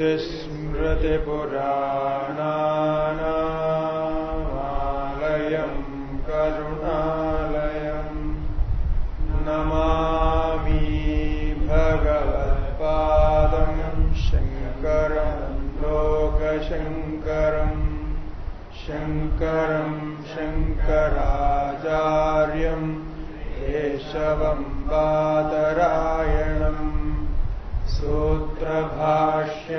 श्रुतिस्मृतिपुराणानामालयम् करुणालयम् नमामि भगवत्पादम् शङ्करम् लोकशङ्करम् शङ्करम् शङ्कराचार्यम् केशवम् बादरायणम् सूत्रभाष्य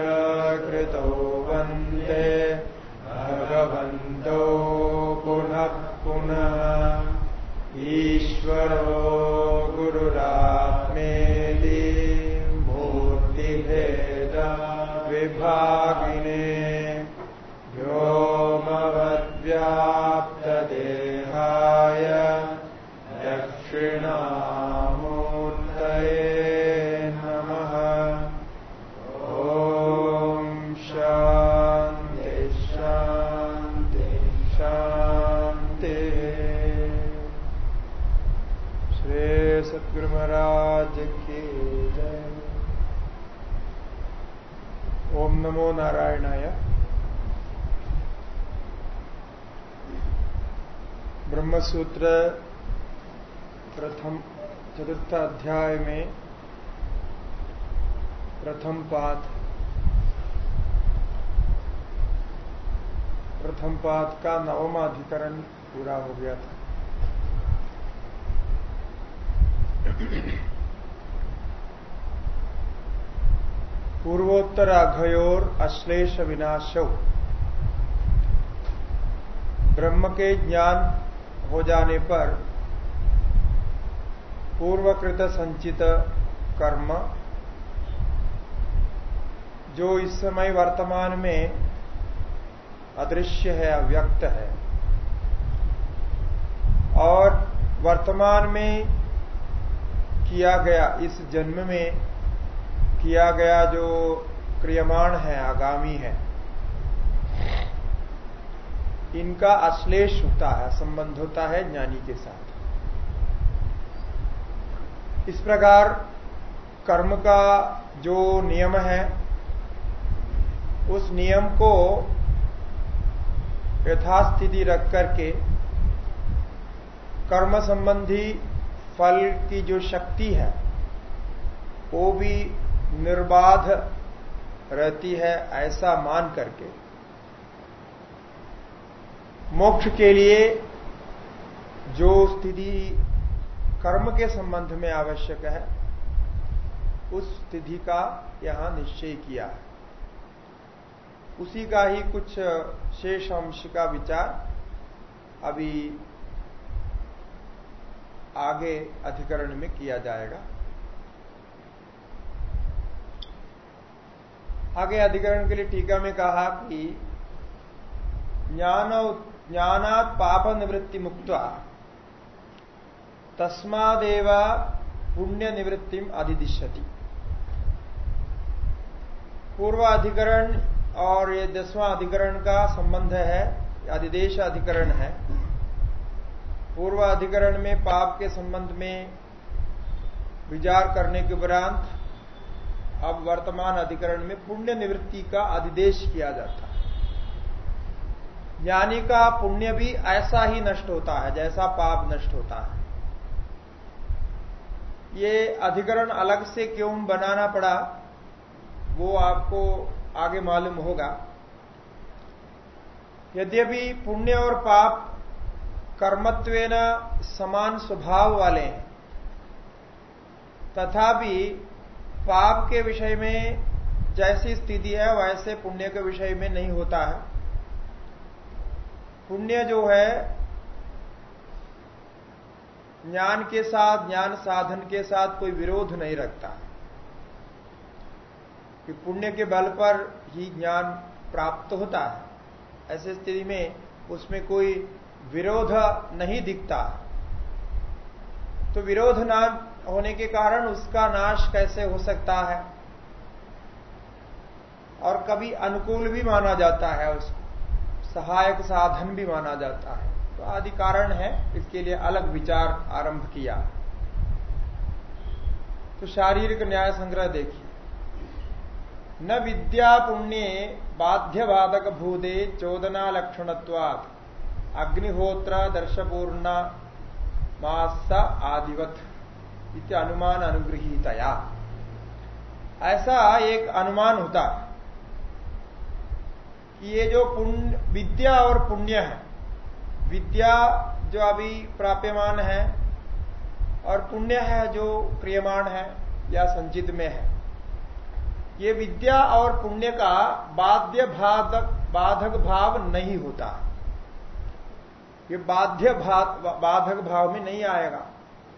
कृतो वंदे भगवन्तो पुनः पुनः ईश्वरो नमो नारायणाय। ब्रह्मसूत्र प्रथम, चतुर्थ अध्याय में प्रथम पाठ प्रथम पाठ का नवमा अधिकरण पूरा हो गया था। पूर्वोत्तर अघयोर अश्लेष विनाशो ब्रह्म के ज्ञान हो जाने पर पूर्वकृत संचित कर्म, जो इस समय वर्तमान में अदृश्य है, अव्यक्त है, और वर्तमान में किया गया, इस जन्म में किया गया जो क्रियमाण है, आगामी है। इनका अश्लेष होता है, संबंध होता है ज्ञानी के साथ। इस प्रकार कर्म का जो नियम है, उस नियम को यथास्थिति रख करके कर्म संबंधी फल की जो शक्ति है, वो भी निर्बाध रहती है ऐसा मान करके। मोक्ष के लिए जो स्थिति कर्म के संबंध में आवश्यक है, उस स्थिति का यहाँ निश्चय किया है। उसी का ही कुछ शेष अंश का विचार अभी आगे अधिकरण में किया जाएगा। आगे अधिकरण के लिए टीका में कहा कि ज्ञान ज्ञानात पाप निवृत्ति मुक्त तस्मादेव पुण्य निवृत्ति अधिदिशति पूर्व अधिकरण और ये दसवां अधिकरण का संबंध है अधिदेश अधिकरण है। पूर्व अधिकरण में पाप के संबंध में विचार करने के उपरांत अब वर्तमान अधिकरण में पुण्य निवृत्ति का अधिदेश किया जाता है। ज्ञानी का पुण्य भी ऐसा ही नष्ट होता है, जैसा पाप नष्ट होता है। ये अधिकरण अलग से क्यों बनाना पड़ा, वो आपको आगे मालूम होगा। यद्यपि पुण्य और पाप कर्मत्वेन समान स्वभाव वाले हैं, तथापि पाप के विषय में जैसी स्थिति है, वैसे पुण्य के विषय में नहीं होता है। पुण्य जो है, ज्ञान के साथ, ज्ञान साधन के साथ कोई विरोध नहीं रखता कि पुण्य के बल पर ही ज्ञान प्राप्त होता है। ऐसी स्थिति में उसमें कोई विरोध नहीं दिखता। तो विरोध ना होने के कारण उसका नाश कैसे हो सकता है? और कभी अनुकूल भी माना जाता है उसको सहायक साधन भी माना जाता है। तो आदि कारण है, इसके लिए अलग विचार आरंभ किया। तो शारीरिक न्याय संग्रह देखिए। न विद्या पुण्य बाध्य बाधक भूदे चोदना लक्षणत्वात्। अग्निहोत्र दर्शपूर्ण मास आदिवत। इत अनुमान अनुग्रहीतया ऐसा एक अनुमान होता है कि ये जो पुण्य, विद्या और पुण्य है, विद्या जो अभी प्राप्यमान है और पुण्य है जो क्रियमाण है या संचित में है, ये विद्या और पुण्य का बाध्य बाधक बाधक भाव नहीं होता। ये बाध्य बाधक भाव में नहीं आएगा।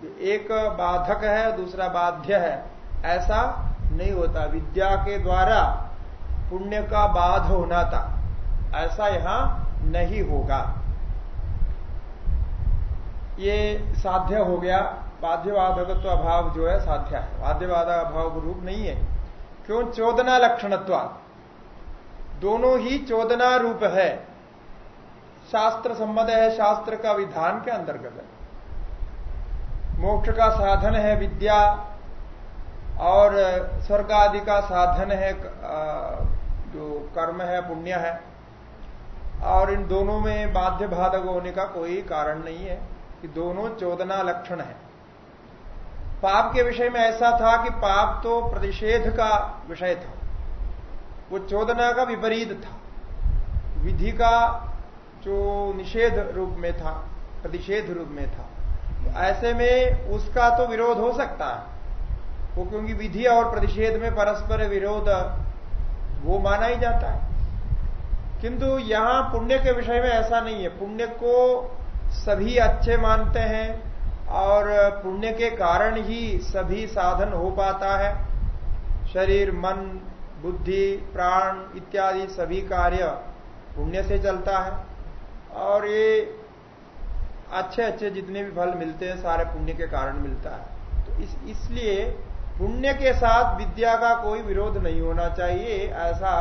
एक बाधक है, दूसरा बाध्य है। ऐसा नहीं होता। विद्या के द्वारा पुण्य का बाध होना था। ऐसा यहाँ नहीं होगा। ये साध्य हो गया। बाध्यवाधकत्व अभाव जो है, साध्य है। बाध्यवाधक अभाव रूप नहीं है। क्यों? चोदना लक्षणत्व। दोनों ही चोदना रूप है। शास्त्र संबंध है, शास्त्र का विधान के अंतर्गत है। मोक्ष का साधन है विद्या और स्वर्ग आदि का साधन है जो कर्म है, पुण्य है। और इन दोनों में बाध्य बाधक होने का कोई कारण नहीं है कि दोनों चोदना लक्षण है। पाप के विषय में ऐसा था कि पाप तो प्रतिषेध का विषय था। वो चोदना का विपरीत था। विधि का जो निषेध रूप में था, प्रतिषेध रूप में था। तो ऐसे में उसका तो विरोध हो सकता है। वो क्योंकि विधि और प्रतिषेध में परस्पर विरोध, वो माना ही जाता है। किंतु यहाँ पुण्य के विषय में ऐसा नहीं है। पुण्य को सभी अच्छे मानते हैं और पुण्य के कारण ही सभी साधन हो पाता है। शरीर, मन, बुद्धि, प्राण इत्यादि सभी कार्य पुण्य से चलता है। और ये अच्छे अच्छे जितने भी फल मिलते हैं, सारे पुण्य के कारण मिलता है। तो इस, इसलिए पुण्य के साथ विद्या का कोई विरोध नहीं होना चाहिए, ऐसा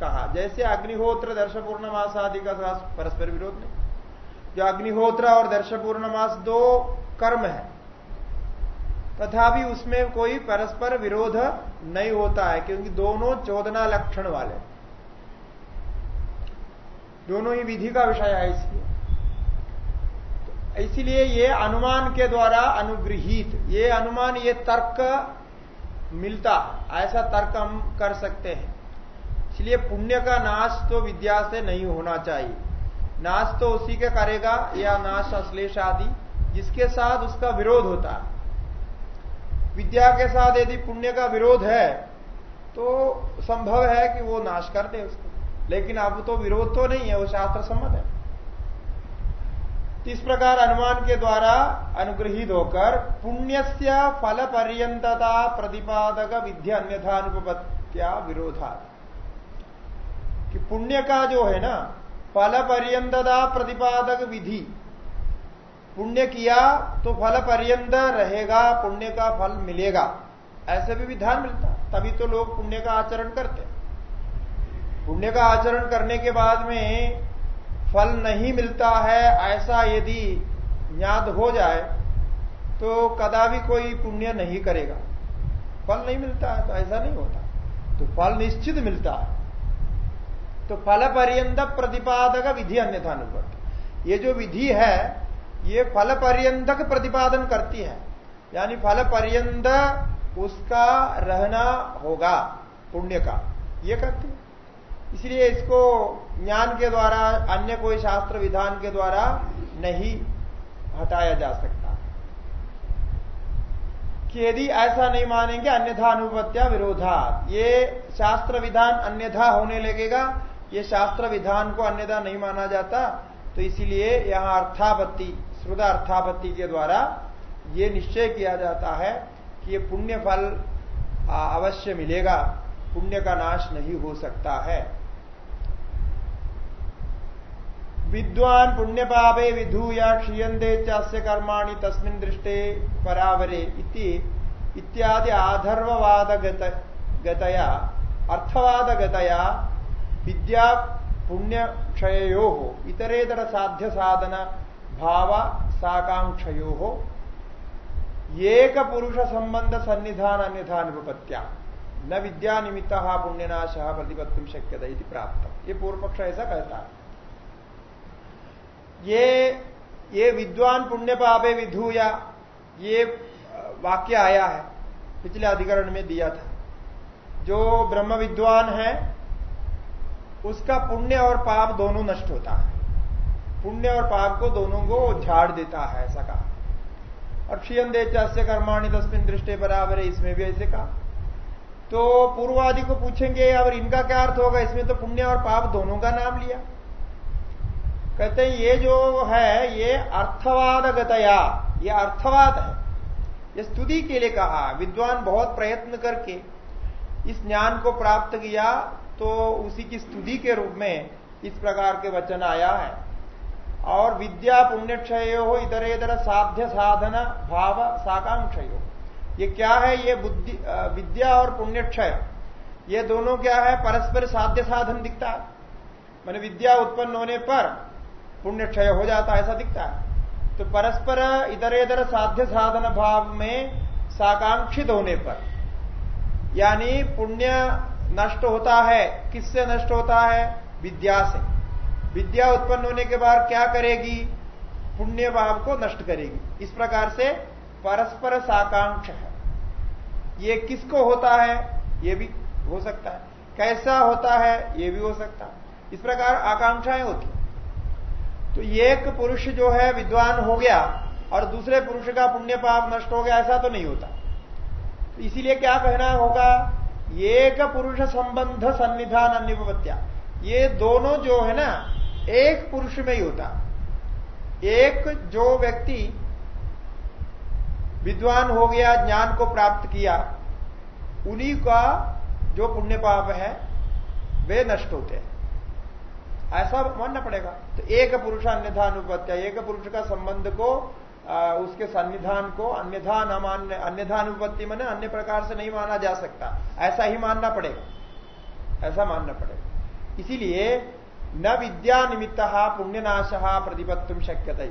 कहा। जैसे अग्निहोत्र दर्श पूर्णमास आदि का साथ परस्पर विरोध नहीं। जो अग्निहोत्र और दर्श पूर्णमास दो कर्म है, तथापि उसमें कोई परस्पर विरोध नहीं होता है, क्योंकि दोनों चोदना लक्षण वाले दोनों ही विधि का विषय है इसलिए। इसीलिए ये अनुमान के द्वारा अनुग्रहित, ये अनुमान, ये तर्क मिलता, ऐसा तर्क हम कर सकते हैं। इसलिए पुण्य का नाश तो विद्या से नहीं होना चाहिए। नाश तो उसी के करेगा, या नाश अश्लेष आदि, जिसके साथ उसका विरोध होता है। विद्या के साथ यदि पुण्य का विरोध है तो संभव है कि वो नाश कर दे उसको। लेकिन अब तो विरोध तो नहीं है, वो शास्त्र सम्मत है। इस प्रकार अनुमान के द्वारा अनुग्रहित होकर पुण्य से फल पर्यंतता प्रतिपादक विद्या अन्यथानुपत्या विरोधा कि पुण्य का जो है ना फल पर्यंतता प्रतिपादक विधि, पुण्य किया तो फल पर्यंत रहेगा, पुण्य का फल मिलेगा। ऐसे भी विधान मिलता, तभी तो लोग पुण्य का आचरण करते। पुण्य का आचरण करने के बाद में फल नहीं मिलता है, ऐसा यदि ज्ञात हो जाए तो कदा भी कोई पुण्य नहीं करेगा। फल नहीं मिलता है तो ऐसा नहीं होता। तो फल निश्चित मिलता है। तो फल पर्यंत प्रतिपादक विधि अन्यथा अनुवर्त। ये जो विधि है, ये फल पर्यंतक प्रतिपादन करती है। यानी फल पर्यंत उसका रहना होगा, पुण्य का। ये करती है। इसलिए इसको ज्ञान के द्वारा, अन्य कोई शास्त्र विधान के द्वारा नहीं हटाया जा सकता। कि यदि ऐसा नहीं मानेंगे, अन्यथा अनुपत्या विरोधा ये शास्त्र विधान अन्यथा होने लगेगा, ये शास्त्र विधान को अन्यथा नहीं माना जाता तो इसीलिए यहाँ अर्थापत्ति श्रुदा अर्थापत्ति के द्वारा ये निश्चय किया जाता है कि ये पुण्य फल अवश्य मिलेगा, पुण्य का नाश नहीं हो सकता है। विद्वान पुण्य पापे विधूया क्षीयते चास्य कर्माणि तस्मिन दृष्टे परावरे इति इत्यादि आधर्ववाद गतया अर्थवाद गतया विद्या पुण्य क्षयो इतरेतर साध्य साधन भाव साकांक्षयो एक पुरुष संबंध सन्निधान अन्यथा अनुपत्या न विद्या निमित्त पुण्यनाश प्रतिपत्तुम शक्य प्राप्त। ये पूर्व पक्ष ऐसा कहता है। ये ये विद्वान पुण्य पापे विधुया, ये, वाक्य आया है, पिछले अधिकरण में दिया था। जो ब्रह्म विद्वान है, उसका पुण्य और पाप दोनों नष्ट होता है। पुण्य और पाप को दोनों को झाड़ देता है, ऐसा कहा। और क्षीयम देचास्य कर्माणी तस्मिन दृष्टि बराबर है इसमें भी ऐसे कहा। तो पूर्वादि को पूछेंगे और इनका क्या अर्थ होगा? इसमें तो पुण्य और पाप दोनों का नाम लिया। कहते हैं, ये जो है, ये अर्थवाद गतया ये अर्थवाद है। ये स्तुति के लिए कहा, विद्वान बहुत प्रयत्न करके इस ज्ञान को प्राप्त किया तो उसी की स्तुति के रूप में इस प्रकार के वचन आया है। और विद्या पुण्यक्षय हो इधर इधर साध्य साधन, भाव साकांक्षय। ये क्या है? ये बुद्धि विद्या और पुण्यक्षय। ये दोनों क्या है? परस्पर साध्य साधन दिखता है। मैंने विद्या उत्पन्न होने पर पुण्य क्षय हो जाता है, ऐसा दिखता है। तो परस्पर इधर इधर साध्य साधन भाव में साकांक्षित होने पर, यानी पुण्य नष्ट होता है, किससे नष्ट होता है? विद्या से। विद्या उत्पन्न होने के बाद क्या करेगी? पुण्य भाव को नष्ट करेगी। इस प्रकार से परस्पर साकांक्ष है। ये किसको होता है? ये भी हो सकता है। कैसा होता है? ये भी हो सकता है। इस प्रकार आकांक्षाएँ होती तो एक पुरुष जो है विद्वान हो गया और दूसरे पुरुष का पुण्य पाप नष्ट हो गया, ऐसा तो नहीं होता। तो इसीलिए क्या कहना होगा, एक पुरुष संबंध सन्निधान अन्यपत्या ये दोनों जो है ना, एक पुरुष में ही होता। एक जो व्यक्ति विद्वान हो गया, ज्ञान को प्राप्त किया, उन्हीं का जो पुण्य पाप है, वे नष्ट होते हैं। ऐसा मानना पड़ेगा। तो एक पुरुष अन्यथा अनुपत्या एक पुरुष का संबंध को आ, उसके सन्निधान को अन्यथा न मान्य अन्यथा अनुपत्ति मैंने अन्य प्रकार से नहीं माना जा सकता। ऐसा ही मानना पड़ेगा। ऐसा मानना पड़ेगा। इसीलिए न विद्या निमित्त पुण्यनाश प्रतिपत्तुम शक्यता।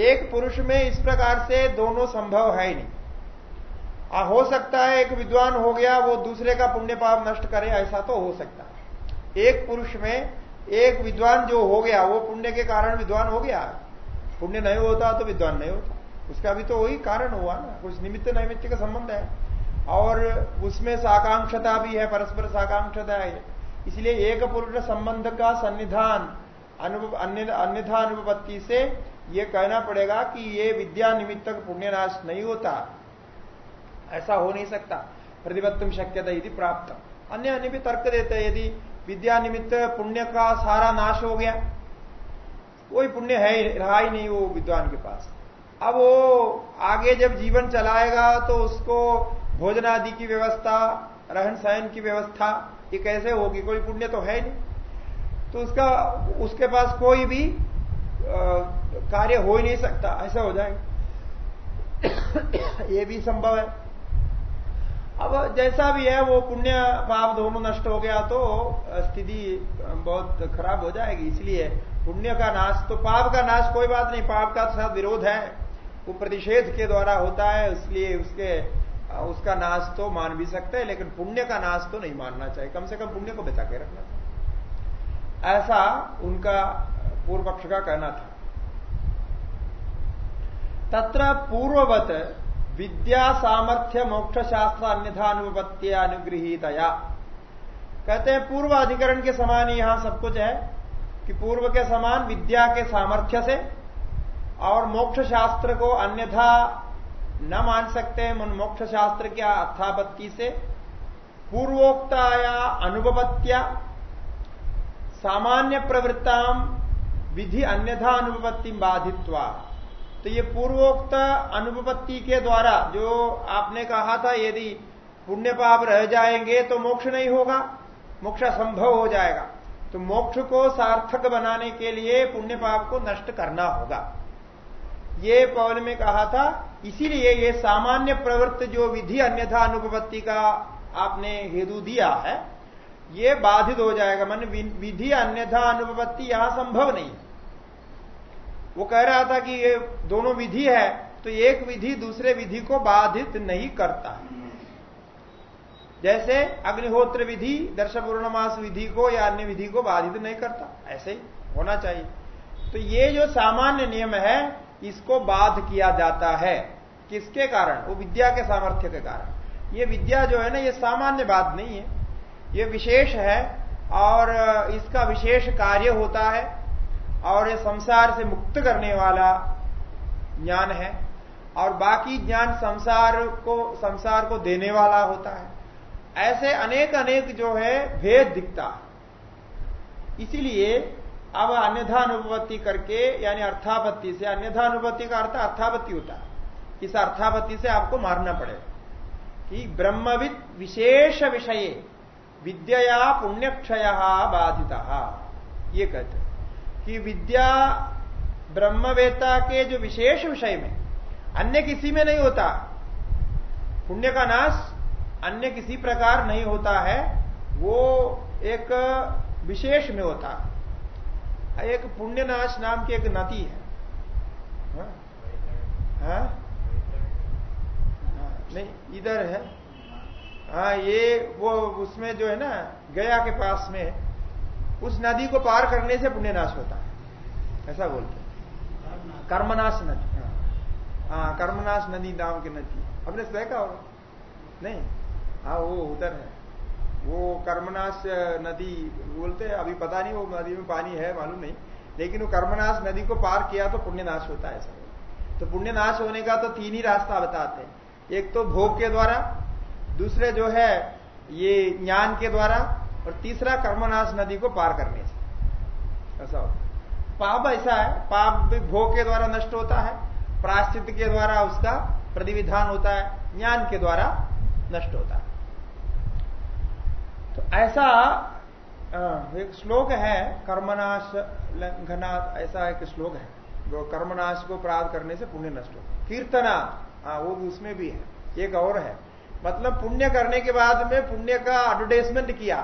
एक पुरुष में इस प्रकार से दोनों संभव है ही नहीं। आ, हो सकता है एक विद्वान हो गया वो दूसरे का पुण्य पाप नष्ट करे ऐसा तो हो सकता है। एक पुरुष में एक विद्वान जो हो गया, वो पुण्य के कारण विद्वान हो गया। पुण्य नहीं होता तो विद्वान नहीं होता। उसका भी तो वही कारण हुआ ना। कुछ निमित्त नैमित्त का संबंध है। और उसमें साकांक्षता भी है, परस्पर साकांक्षता है। इसलिए एक पुरुष संबंध का सन्निधान अन्यथा अनुपत्ति से ये कहना पड़ेगा कि ये विद्या निमित्त पुण्यनाश नहीं होता। ऐसा हो नहीं सकता। प्रतिबत्तम शक्यता यदि प्राप्त अन्य अन्य भी तर्क देते यदि विद्या निमित्त पुण्य का सारा नाश हो गया। कोई पुण्य है रहा ही नहीं वो विद्वान के पास। अब वो आगे जब जीवन चलाएगा तो उसको भोजन आदि की व्यवस्था, रहन सहन की व्यवस्था, ये कैसे होगी? कोई पुण्य तो है नहीं। तो उसका, उसके पास कोई भी कार्य हो ही नहीं सकता, ऐसा हो जाएगा। ये भी संभव है। अब जैसा भी है, वो पुण्य पाप दोनों नष्ट हो गया तो स्थिति बहुत खराब हो जाएगी। इसलिए पुण्य का नाश तो पाप का नाश कोई बात नहीं, पाप का साथ विरोध है। वो प्रतिषेध के द्वारा होता है, इसलिए उसके उसका नाश तो मान भी सकते हैं, लेकिन पुण्य का नाश तो नहीं मानना चाहिए। कम से कम पुण्य को बचा के रखना चाहिए। ऐसा उनका पूर्व पक्ष का कहना था। तत्र पूर्ववत विद्या सामर्थ्य मोक्ष शास्त्र अन्यथा अनुपत्ति अनुगृहितया। कहते हैं, पूर्व अधिकरण के समान यहाँ सब कुछ है कि पूर्व के समान विद्या के सामर्थ्य से और मोक्ष शास्त्र को अन्यथा न मान सकते हैं मोक्ष शास्त्र की अर्थापत्ति से। पूर्वोक्ताया अनुपत्या सामान्य प्रवृत्ता विधि अन्यथा अनुपत्ति बाधित्वा। तो ये पूर्वोक्त अनुपत्ति के द्वारा जो आपने कहा था, यदि पुण्य पाप रह जाएँगे तो मोक्ष नहीं होगा, मोक्ष संभव हो जाएगा। तो मोक्ष को सार्थक बनाने के लिए पुण्य पाप को नष्ट करना होगा। ये पवन में कहा था, इसीलिए ये सामान्य प्रवृत्त जो विधि अन्यथा अनुपत्ति का आपने हेतु दिया है, ये बाधित हो जाएगा। मन विधि अन्यथा अनुपत्ति यहाँ संभव नहीं है। वो कह रहा था कि ये दोनों विधि है तो एक विधि दूसरे विधि को बाधित नहीं करता। जैसे अग्निहोत्र विधि दर्श पूर्णमास विधि को या अन्य विधि को बाधित नहीं करता, ऐसे ही होना चाहिए। तो ये जो सामान्य नियम है, इसको बाध किया जाता है। किसके कारण? वो विद्या के सामर्थ्य के कारण। ये विद्या जो है ना, ये सामान्य बात नहीं है। ये विशेष है और इसका विशेष कार्य होता है। और ये संसार से मुक्त करने वाला ज्ञान है और बाकी ज्ञान संसार को संसार को देने वाला होता है। ऐसे अनेक अनेक जो है, भेद दिखता है। इसीलिए अब अन्यथा अनुपत्ति करके, यानी अर्थापत्ति से अन्यथा अनुपत्ति का अर्थ अर्थापत्ति होता है। इस अर्थापत्ति से आपको मारना पड़ेगा। कि ब्रह्मविद विशेष विषय विद्या पुण्यक्षय बाधिता, ये कहते कि विद्या ब्रह्मवेता के जो विशेष विषय में, अन्य किसी में नहीं होता। पुण्य का नाश अन्य किसी प्रकार नहीं होता है, वो एक विशेष में होता। है एक पुण्यनाश नाम की एक नदी है। हा? हा? नहीं, इधर है। हाँ ये वो उसमें जो है ना, गया के पास में उस नदी को पार करने से पुण्यनाश होता है। ऐसा बोलते कर्मनाश नदी। हाँ, हाँ कर्मनाश नदी नाम की नदी। हमने देखा होगा? नहीं। हाँ वो उधर है। वो कर्मनाश नदी बोलते हैं। अभी पता नहीं वो नदी में पानी है मालूम नहीं। लेकिन वो कर्मनाश नदी को पार किया तो पुण्यनाश होता है ऐसा। तो पुण्यनाश होने का तो तीन ही रास्ता बताते हैं। एक तो भोग के द्वारा दूसरे जो है ये ज्ञान के द्वारा और तीसरा कर्मनाश नदी को पार करने से। ऐसा होता पाप ऐसा है, पाप भी भोग के द्वारा नष्ट होता है प्राश्चित के द्वारा उसका प्रतिविधान होता है, ज्ञान के द्वारा नष्ट होता है। तो ऐसा एक श्लोक है, कर्मनाश लंघनाथ ऐसा एक श्लोक है, जो कर्मनाश को प्राप्त करने से पुण्य नष्ट हो। कीर्तना हाँ वो उसमें भी है, एक और है। मतलब पुण्य करने के बाद में पुण्य का एडवर्टाइजमेंट किया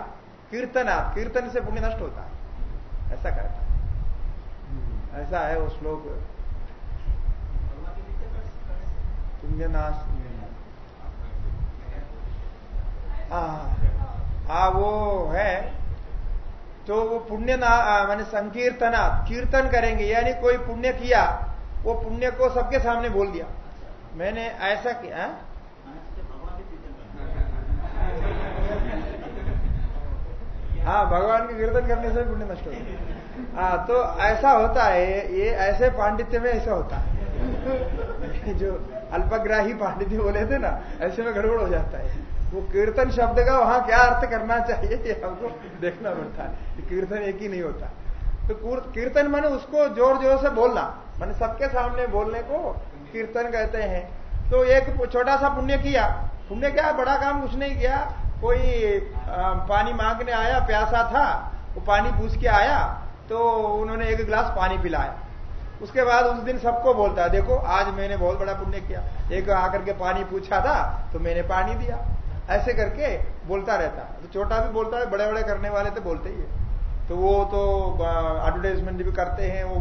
कीर्तना कीर्तन से पुण्य नष्ट होता है। ऐसा करता है। ऐसा है वो श्लोक। पुण्यनाश हाँ वो है। तो वो पुण्य ना माने संकीर्तना कीर्तन करेंगे, यानी कोई पुण्य किया, वो पुण्य को सबके सामने बोल दिया। मैंने ऐसा किया हाँ? भगवान के कीर्तन करने से भी पुण्य नष्ट होता हाँ। तो ऐसा होता है, ये ऐसे पांडित्य में ऐसा होता है। जो अल्पग्राही पांडित्य बोले थे ना, ऐसे में गड़बड़ हो जाता है। वो कीर्तन शब्द का वहाँ क्या अर्थ करना चाहिए, ये हमको देखना पड़ता है कीर्तन एक ही नहीं होता। तो कीर्तन माने उसको ज़ोर ज़ोर से बोलना। माने सबके सामने बोलने को कीर्तन कहते हैं। तो एक छोटा सा पुण्य किया। पुण्य क्या? बड़ा काम कुछ नहीं किया। कोई पानी मांगने आया, प्यासा था, वो पानी पूछ के आया तो उन्होंने एक गिलास पानी पिलाया। उसके बाद उस दिन सबको बोलता है, देखो, आज मैंने बहुत बड़ा पुण्य किया। एक आकर के पानी पूछा था तो मैंने पानी दिया। ऐसे करके बोलता रहता। तो छोटा भी बोलता है बड़े बड़े करने वाले तो बोलते ही है। तो वो तो एडवर्टाइजमेंट भी करते हैं, वो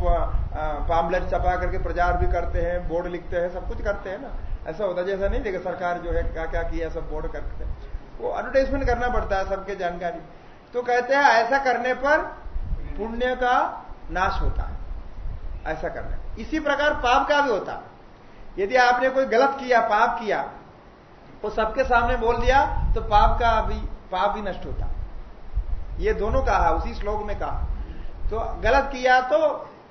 पामलेट छपा करके प्रचार भी करते हैं बोर्ड लिखते हैं, सब कुछ करते हैं ना। ऐसा होता जैसा नहीं, देखा, सरकार जो है क्या क्या किया सब बोर्ड करते हैं। वो एडवर्टाइजमेंट करना पड़ता है सबके जानकारी। तो कहते हैं, ऐसा करने पर पुण्य का नाश होता है। ऐसा करना इसी प्रकार पाप का भी होता यदि आपने कोई गलत किया, पाप किया वो सबके सामने बोल दिया तो पाप का भी, पाप भी नष्ट होता ये दोनों कहा, उसी श्लोक में कहा। तो गलत किया तो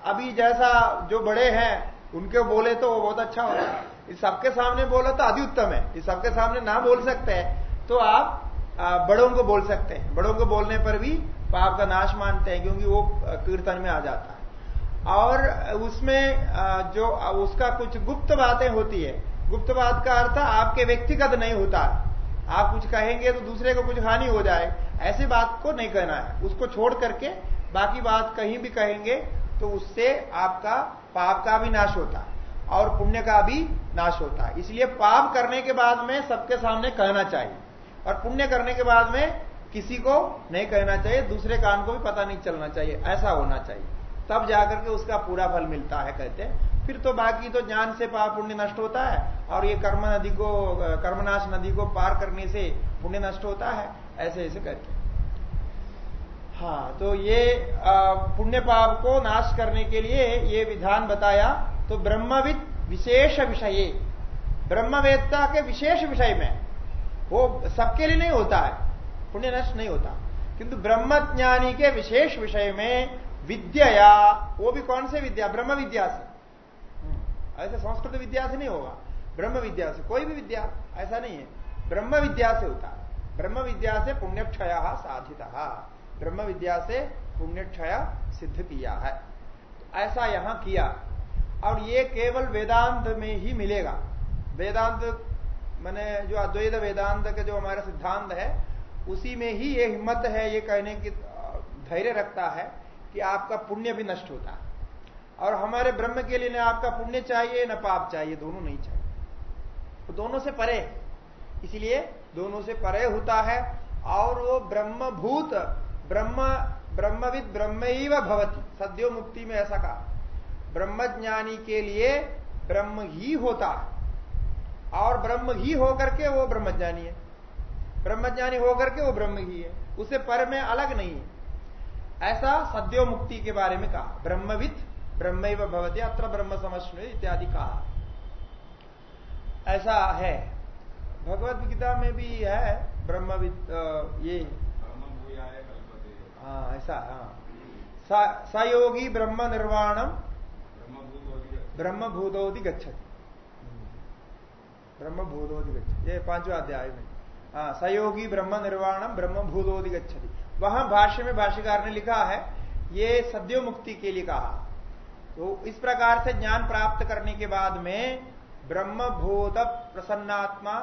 अभी जैसा जो बड़े हैं, उनके बोले तो वो बहुत अच्छा होगा इस सबके सामने बोला तो अति उत्तम है। इस सबके सामने ना बोल सकते हैं। तो आप बड़ों को बोल सकते हैं। बड़ों को बोलने पर भी पाप का नाश मानते हैं, क्योंकि वो कीर्तन में आ जाता है। और उसमें जो उसका कुछ गुप्त बातें होती है। गुप्त बात का अर्थ आपके व्यक्तिगत नहीं होता आप कुछ कहेंगे तो दूसरे को कुछ हानि हो जाए। ऐसी बात को नहीं कहना है। उसको छोड़ करके बाकी बात कहीं भी कहेंगे तो उससे आपका पाप का भी नाश होता है और पुण्य का भी नाश होता है। इसलिए पाप करने के बाद में सबके सामने कहना चाहिए। और पुण्य करने के बाद में किसी को नहीं कहना चाहिए, दूसरे कान को भी पता नहीं चलना चाहिए, ऐसा होना चाहिए। तब जाकर के उसका पूरा फल मिलता है, कहते हैं। फिर तो बाकी तो ज्ञान से पाप पुण्य नष्ट होता है, और ये कर्म नदी को, कर्मनाश नदी को पार करने से पुण्य नष्ट होता है, ऐसे ऐसे हैं। हाँ तो ये पुण्य पाप को नाश करने के लिए ये विधान बताया तो ब्रह्मविद विशेष विषय, ब्रह्मवेदता के विशेष विषय में वो सबके लिए नहीं होता है। पुण्य नष्ट नहीं होता। किंतु ब्रह्मज्ञानी के विशेष विषय में विद्या वो भी कौन से विद्या? ब्रह्म विद्या से। हम्म, ऐसे संस्कृत विद्या से नहीं होगा। ब्रह्म विद्या से। कोई भी विद्या ऐसा नहीं है। ब्रह्म विद्या से होता है। ब्रह्म विद्या से पुण्यक्षय साधित। ब्रह्म विद्या से पुण्यक्षय सिद्ध किया है। ऐसा यहाँ किया। और ये केवल वेदांत में ही मिलेगा। वेदांत मैंने जो अद्वैत वेदांत का जो हमारा सिद्धांत है, उसी में ही ये हिम्मत है, ये कहने की धैर्य रखता है कि आपका पुण्य भी नष्ट होता है। और हमारे ब्रह्म के लिए न आपका पुण्य चाहिए, न पाप चाहिए, दोनों नहीं चाहिए। तो दोनों से परे इसलिए दोनों से परे होता है और वो ब्रह्मभूत, ब्रह्म, ब्रह्मविद ब्रह्म ही भवती। सद्यो मुक्ति में ऐसा कहा। ब्रह्मज्ञानी के लिए ब्रह्म ही होता है। और ब्रह्म ही होकर के वो ब्रह्मज्ञानी है। ब्रह्मज्ञानी होकर के वो ब्रह्म ही है। उसे पर में अलग नहीं है। ऐसा सद्यो मुक्ति के बारे में कहा। ब्रह्मविद ब्रह्म भवती अत्र ब्रह्म समस्व इत्यादि कहा। ऐसा है। भगवत गीता में भी है ब्रह्मविद ये। हाँ ऐसा हाँ। सयोगी ब्रह्म निर्वाणम ब्रह्म भूतोदि गच्छति ब्रह्म भूतोदि ये पांचवा अध्याय में। हाँ सयोगी ब्रह्म निर्वाणम ब्रह्म भूतोदि गच्छति वहाँ भाष्य में भाष्यकार ने लिखा है, ये सद्यो मुक्ति के लिए कहा। तो इस प्रकार से ज्ञान प्राप्त करने के बाद में ब्रह्म भूत प्रसन्नात्मा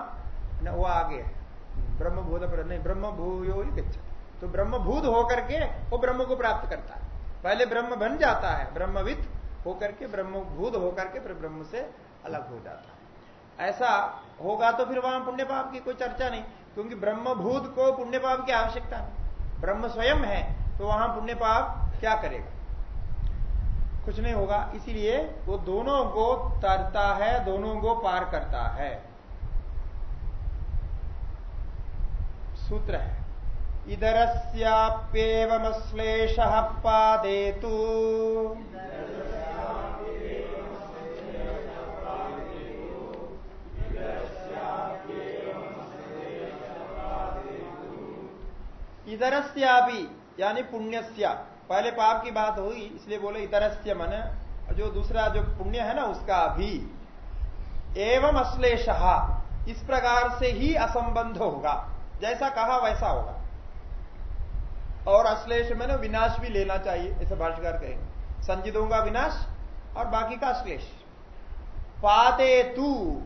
वो आगे है। ब्रह्म भूत नहीं ब्रह्म भूयो गच्छति। तो ब्रह्मभूत होकर के वो ब्रह्म को प्राप्त करता है। पहले ब्रह्म बन जाता है, ब्रह्मविद होकर के ब्रह्मभूत होकर के फिर ब्रह्म से अलग हो जाता है। ऐसा होगा तो फिर वहाँ पुण्य पाप की कोई चर्चा नहीं, क्योंकि ब्रह्मभूत को पुण्य पाप की आवश्यकता नहीं। ब्रह्म स्वयं है तो वहाँ पुण्य पाप क्या करेगा? कुछ नहीं होगा, इसीलिए वो दोनों को तरता है, दोनों को पार करता है। सूत्र है। इधरस्याप्येवमश्लेषः पादेतु। इधरस्यापि यानी पुण्यस्या। पहले पाप की बात हुई इसलिए बोले इतरस्य मन, जो दूसरा जो पुण्य है ना, उसका भी। एवं अश्लेष, इस प्रकार से ही असंबंध होगा। जैसा कहा, वैसा होगा। और अश्लेष में ना, विनाश भी लेना चाहिए, ऐसे भाष्यकार कहेंगे। संजितों का विनाश, और बाकी का अश्लेष। पाते तू।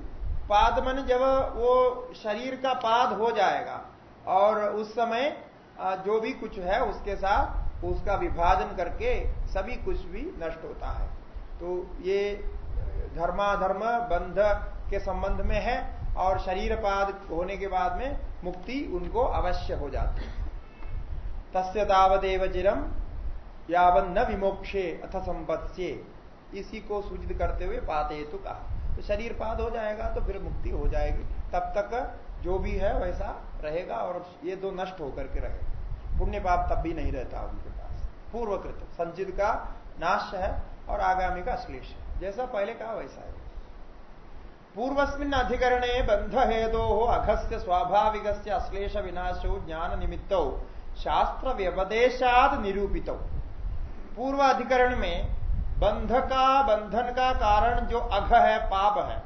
पाद मन जब वो शरीर का पाद हो जाएगा, और उस समय जो भी कुछ है उसके साथ उसका विभाजन करके सभी कुछ भी नष्ट होता है। तो ये धर्माधर्म बंध के संबंध में है और शरीर पाद होने के बाद में मुक्ति उनको अवश्य हो जाती है। तस्य तावदेव चिरम यावन न विमोक्षे अथ संपत्स्य। इसी को सूचित करते हुए पाते तो कहा। तो शरीर पाद हो जाएगा तो फिर मुक्ति हो जाएगी। तब तक जो भी है वैसा रहेगा और ये दो नष्ट होकर के रहेगा पुण्य पाप तब भी नहीं रहता उनके पास। पूर्वकृत, संचित का नाश है और आगामी का श्लेष है। जैसा पहले कहा वैसा है। पूर्वस्मिन अधिकरणे बंध हेदो अघस्य स्वाभाविक अश्लेष विनाशो ज्ञान निमित्त शास्त्र व्यपदेशाद निरूपित। पूर्व अधिकरण में बंध का बंधन का कारण जो अघ है, पाप है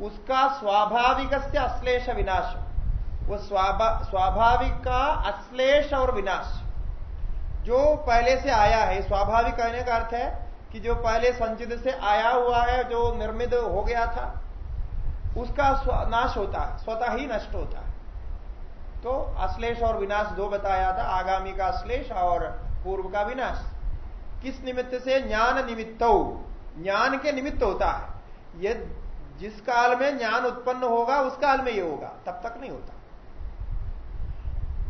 उसका स्वाभाविक से अश्लेष विनाश। वो स्वाभाविक का अश्लेष और विनाश। जो पहले से आया है, स्वाभाविक कहने का अर्थ है कि जो पहले संचित से आया हुआ है, जो निर्मित हो गया था, उसका नाश होता है, स्वतः ही नष्ट होता है। तो अश्लेष और विनाश दो बताया था, आगामी का अश्लेष और पूर्व का विनाश। किस निमित्त से? ज्ञान निमित्त। ज्ञान के निमित्त होता है। जिस काल में ज्ञान उत्पन्न होगा, उस काल में ये होगा। तब तक नहीं होता।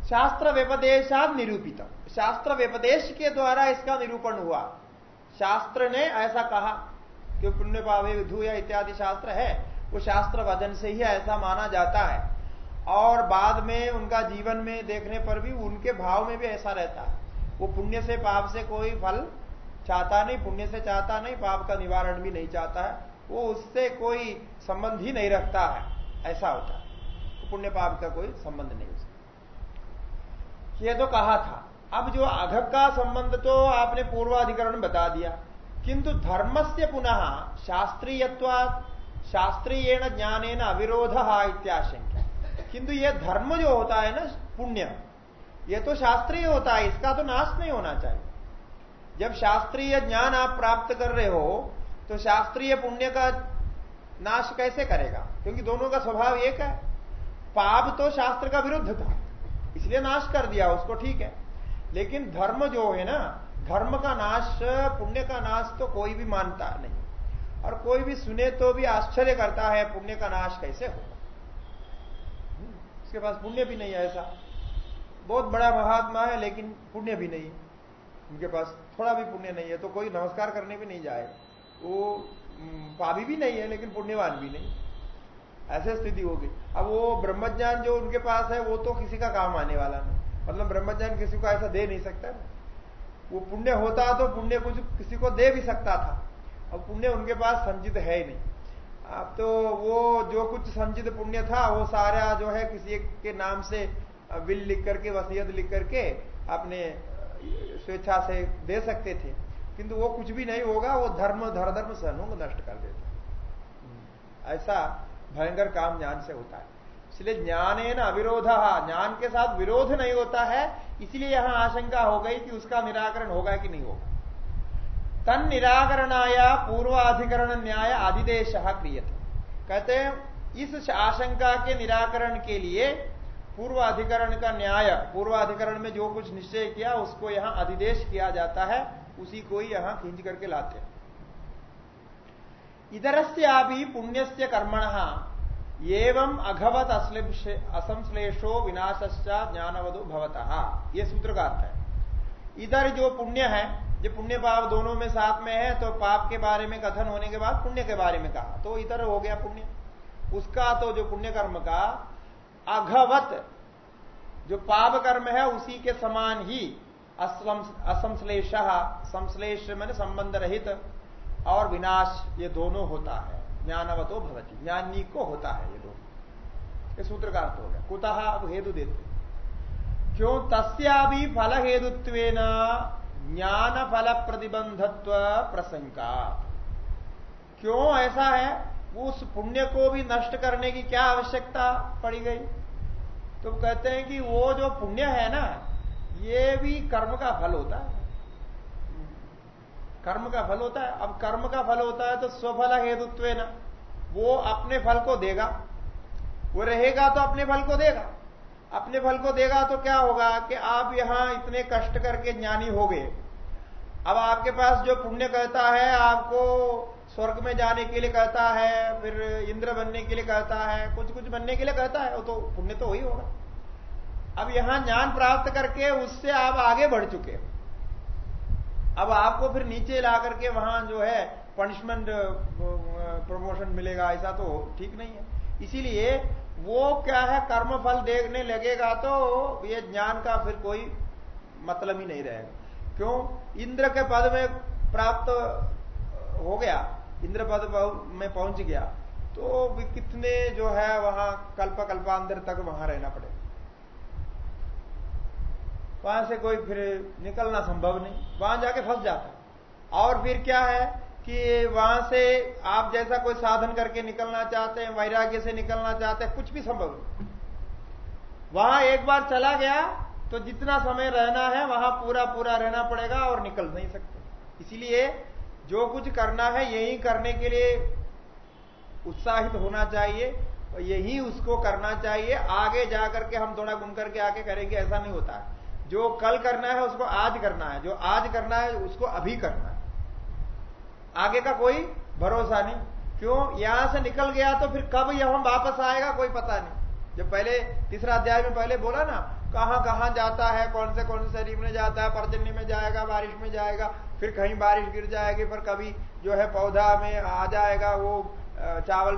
शास्त्र व्यपदेशात निरूपित शास्त्र व्यपदेश के द्वारा इसका निरूपण हुआ। शास्त्र ने ऐसा कहा कि पुण्य पावे विधु या इत्यादि शास्त्र है। वो शास्त्र वज़न से ही ऐसा माना जाता है। और बाद में उनका जीवन में देखने पर भी उनके भाव में भी ऐसा रहता है। वो पुण्य से पाप से कोई फल चाहता नहीं, पुण्य से चाहता नहीं, पाप का निवारण भी नहीं चाहता है। वो उससे कोई संबंध ही नहीं रखता है। ऐसा होता है। तो पुण्य पाप का कोई संबंध नहीं उसका ये तो कहा था। अब जो अघ का संबंध तो आपने पूर्वाधिकरण बता दिया। किंतु धर्म से पुनः शास्त्रीयत्वा शास्त्रीय ज्ञान अविरोध इत्याशंका किंतु ये धर्म जो होता है ना, पुण्य, ये तो शास्त्रीय होता है। इसका तो नाश नहीं होना चाहिए। जब शास्त्रीय ज्ञान आप प्राप्त कर रहे हो तो शास्त्रीय पुण्य का नाश कैसे करेगा? क्योंकि दोनों का स्वभाव एक है। पाप तो शास्त्र का विरुद्ध था। इसलिए नाश कर दिया, उसको ठीक है। लेकिन धर्म जो है ना, धर्म का नाश, पुण्य का नाश तो कोई भी मानता नहीं। और कोई भी सुने तो भी आश्चर्य करता है, पुण्य का नाश कैसे होगा? उसके पास पुण्य भी नहीं है ऐसा। बहुत बड़ा महात्मा है, लेकिन पुण्य भी नहीं उनके पास थोड़ा भी पुण्य नहीं है तो कोई नमस्कार करने भी नहीं जाए वो पापी भी नहीं है, लेकिन पुण्यवान भी नहीं। ऐसे स्थिति होगी अब वो ब्रह्मज्ञान जो उनके पास है, वो तो किसी का काम आने वाला नहीं। मतलब ब्रह्मज्ञान किसी को ऐसा दे नहीं सकता वो पुण्य होता तो पुण्य कुछ किसी को दे भी सकता था। अब पुण्य उनके पास संचित है ही नहीं। अब तो वो जो कुछ संचित पुण्य था, वो सारा जो है किसी एक के नाम से बिल लिख करके, वसीयत लिख करके अपने स्वेच्छा से दे सकते थे। किंतु वो कुछ भी नहीं होगा, वो धर्म धर धर्म सहनों को नष्ट कर देता ऐसा भयंकर काम ज्ञान से होता है। इसलिए ज्ञान है ना अविरोध, ज्ञान के साथ विरोध नहीं होता है, इसलिए यहाँ आशंका हो गई कि उसका निराकरण होगा कि नहीं होगा। तन निराकरणाया पूर्वाधिकरण न्याय आदिदेश क्रियते। कहते हैं, इस आशंका के निराकरण के लिए पूर्वाधिकरण का न्याय, पूर्वाधिकरण में जो कुछ निश्चय किया, उसको यहाँ अधिदेश किया जाता है। उसी को ही यहाँ खींच करके लाते हैं। इधर से पुण्य से कर्मण, एवं अघवत असंश्लेषो विनाशा ज्ञानवधु भवतः। ये सूत्र का अर्थ है। इधर जो पुण्य है जो पुण्य पाप दोनों में साथ में है तो पाप के बारे में कथन होने के बाद पुण्य के बारे में कहा। तो इधर हो गया पुण्य। उसका तो जो पुण्य कर्म का, अघवत जो पाप कर्म है, उसी के समान ही असंश्लेष, संश्लेष मैंने संबंध रहित और विनाश, ये दोनों होता है। ज्ञानवतो भवती, ज्ञानी को होता है ये दोनों। ये सूत्र का अर्थ हो गया। कुतः? अब हेतु देते क्यों? तस्या भी फल हेतुत्व ज्ञान फल प्रतिबंधत्व प्रसंका। क्यों ऐसा है? उस पुण्य को भी नष्ट करने की क्या आवश्यकता पड़ी गई? तो कहते हैं कि वो जो पुण्य है ना ये भी कर्म का फल होता है। कर्म का फल होता है। अब कर्म का फल होता है तो स्वफल हेतुत्व ना वो अपने फल को देगा। वो रहेगा तो अपने फल को देगा। अपने फल को देगा तो क्या होगा कि आप यहाँ इतने कष्ट करके ज्ञानी हो गए। अब आपके पास जो पुण्य कहता है, आपको स्वर्ग में जाने के लिए कहता है, फिर इंद्र बनने के लिए कहता है कुछ कुछ बनने के लिए कहता है, वो तो पुण्य तो वही होगा। अब यहाँ ज्ञान प्राप्त करके उससे आप आगे बढ़ चुके हो। अब आपको फिर नीचे ला करके वहाँ जो है पनिशमेंट प्रमोशन मिलेगा, ऐसा तो ठीक नहीं है। इसीलिए वो क्या है कर्म फल देखने लगेगा तो ये ज्ञान का फिर कोई मतलब ही नहीं रहेगा। क्यों? इंद्र के पद में प्राप्त हो गया, इंद्र पद में पहुँच गया तो कितने जो है वहाँ कल्प कल्पांतर तक वहाँ रहना पड़ेगा। वहाँ से कोई फिर निकलना संभव नहीं, वहाँ जाके फंस जाता और फिर क्या है कि वहाँ से आप जैसा कोई साधन करके निकलना चाहते हैं, वैराग्य से निकलना चाहते हैं, कुछ भी संभव नहीं। वहाँ एक बार चला गया तो जितना समय रहना है, वहाँ पूरा पूरा रहना पड़ेगा और निकल नहीं सकते। इसीलिए जो कुछ करना है, यही करने के लिए उत्साहित होना चाहिए और यही उसको करना चाहिए। आगे जाकर के हम थोड़ा घूम करके आके करेंगे, ऐसा नहीं होता है। जो कल करना है उसको आज करना है, जो आज करना है उसको अभी करना है। आगे का कोई भरोसा नहीं। क्यों? यहाँ से निकल गया तो फिर कब यहाँ वापस आएगा कोई पता नहीं। जब पहले तीसरा अध्याय में पहले बोला ना, कहाँ कहाँ जाता है, कौन से कौन से शरीर में जाता है, पर्जन्य में जाएगा, बारिश में जाएगा, फिर कहीं बारिश गिर जाएगी, फिर कभी जो है पौधा में आ जाएगा, वो चावल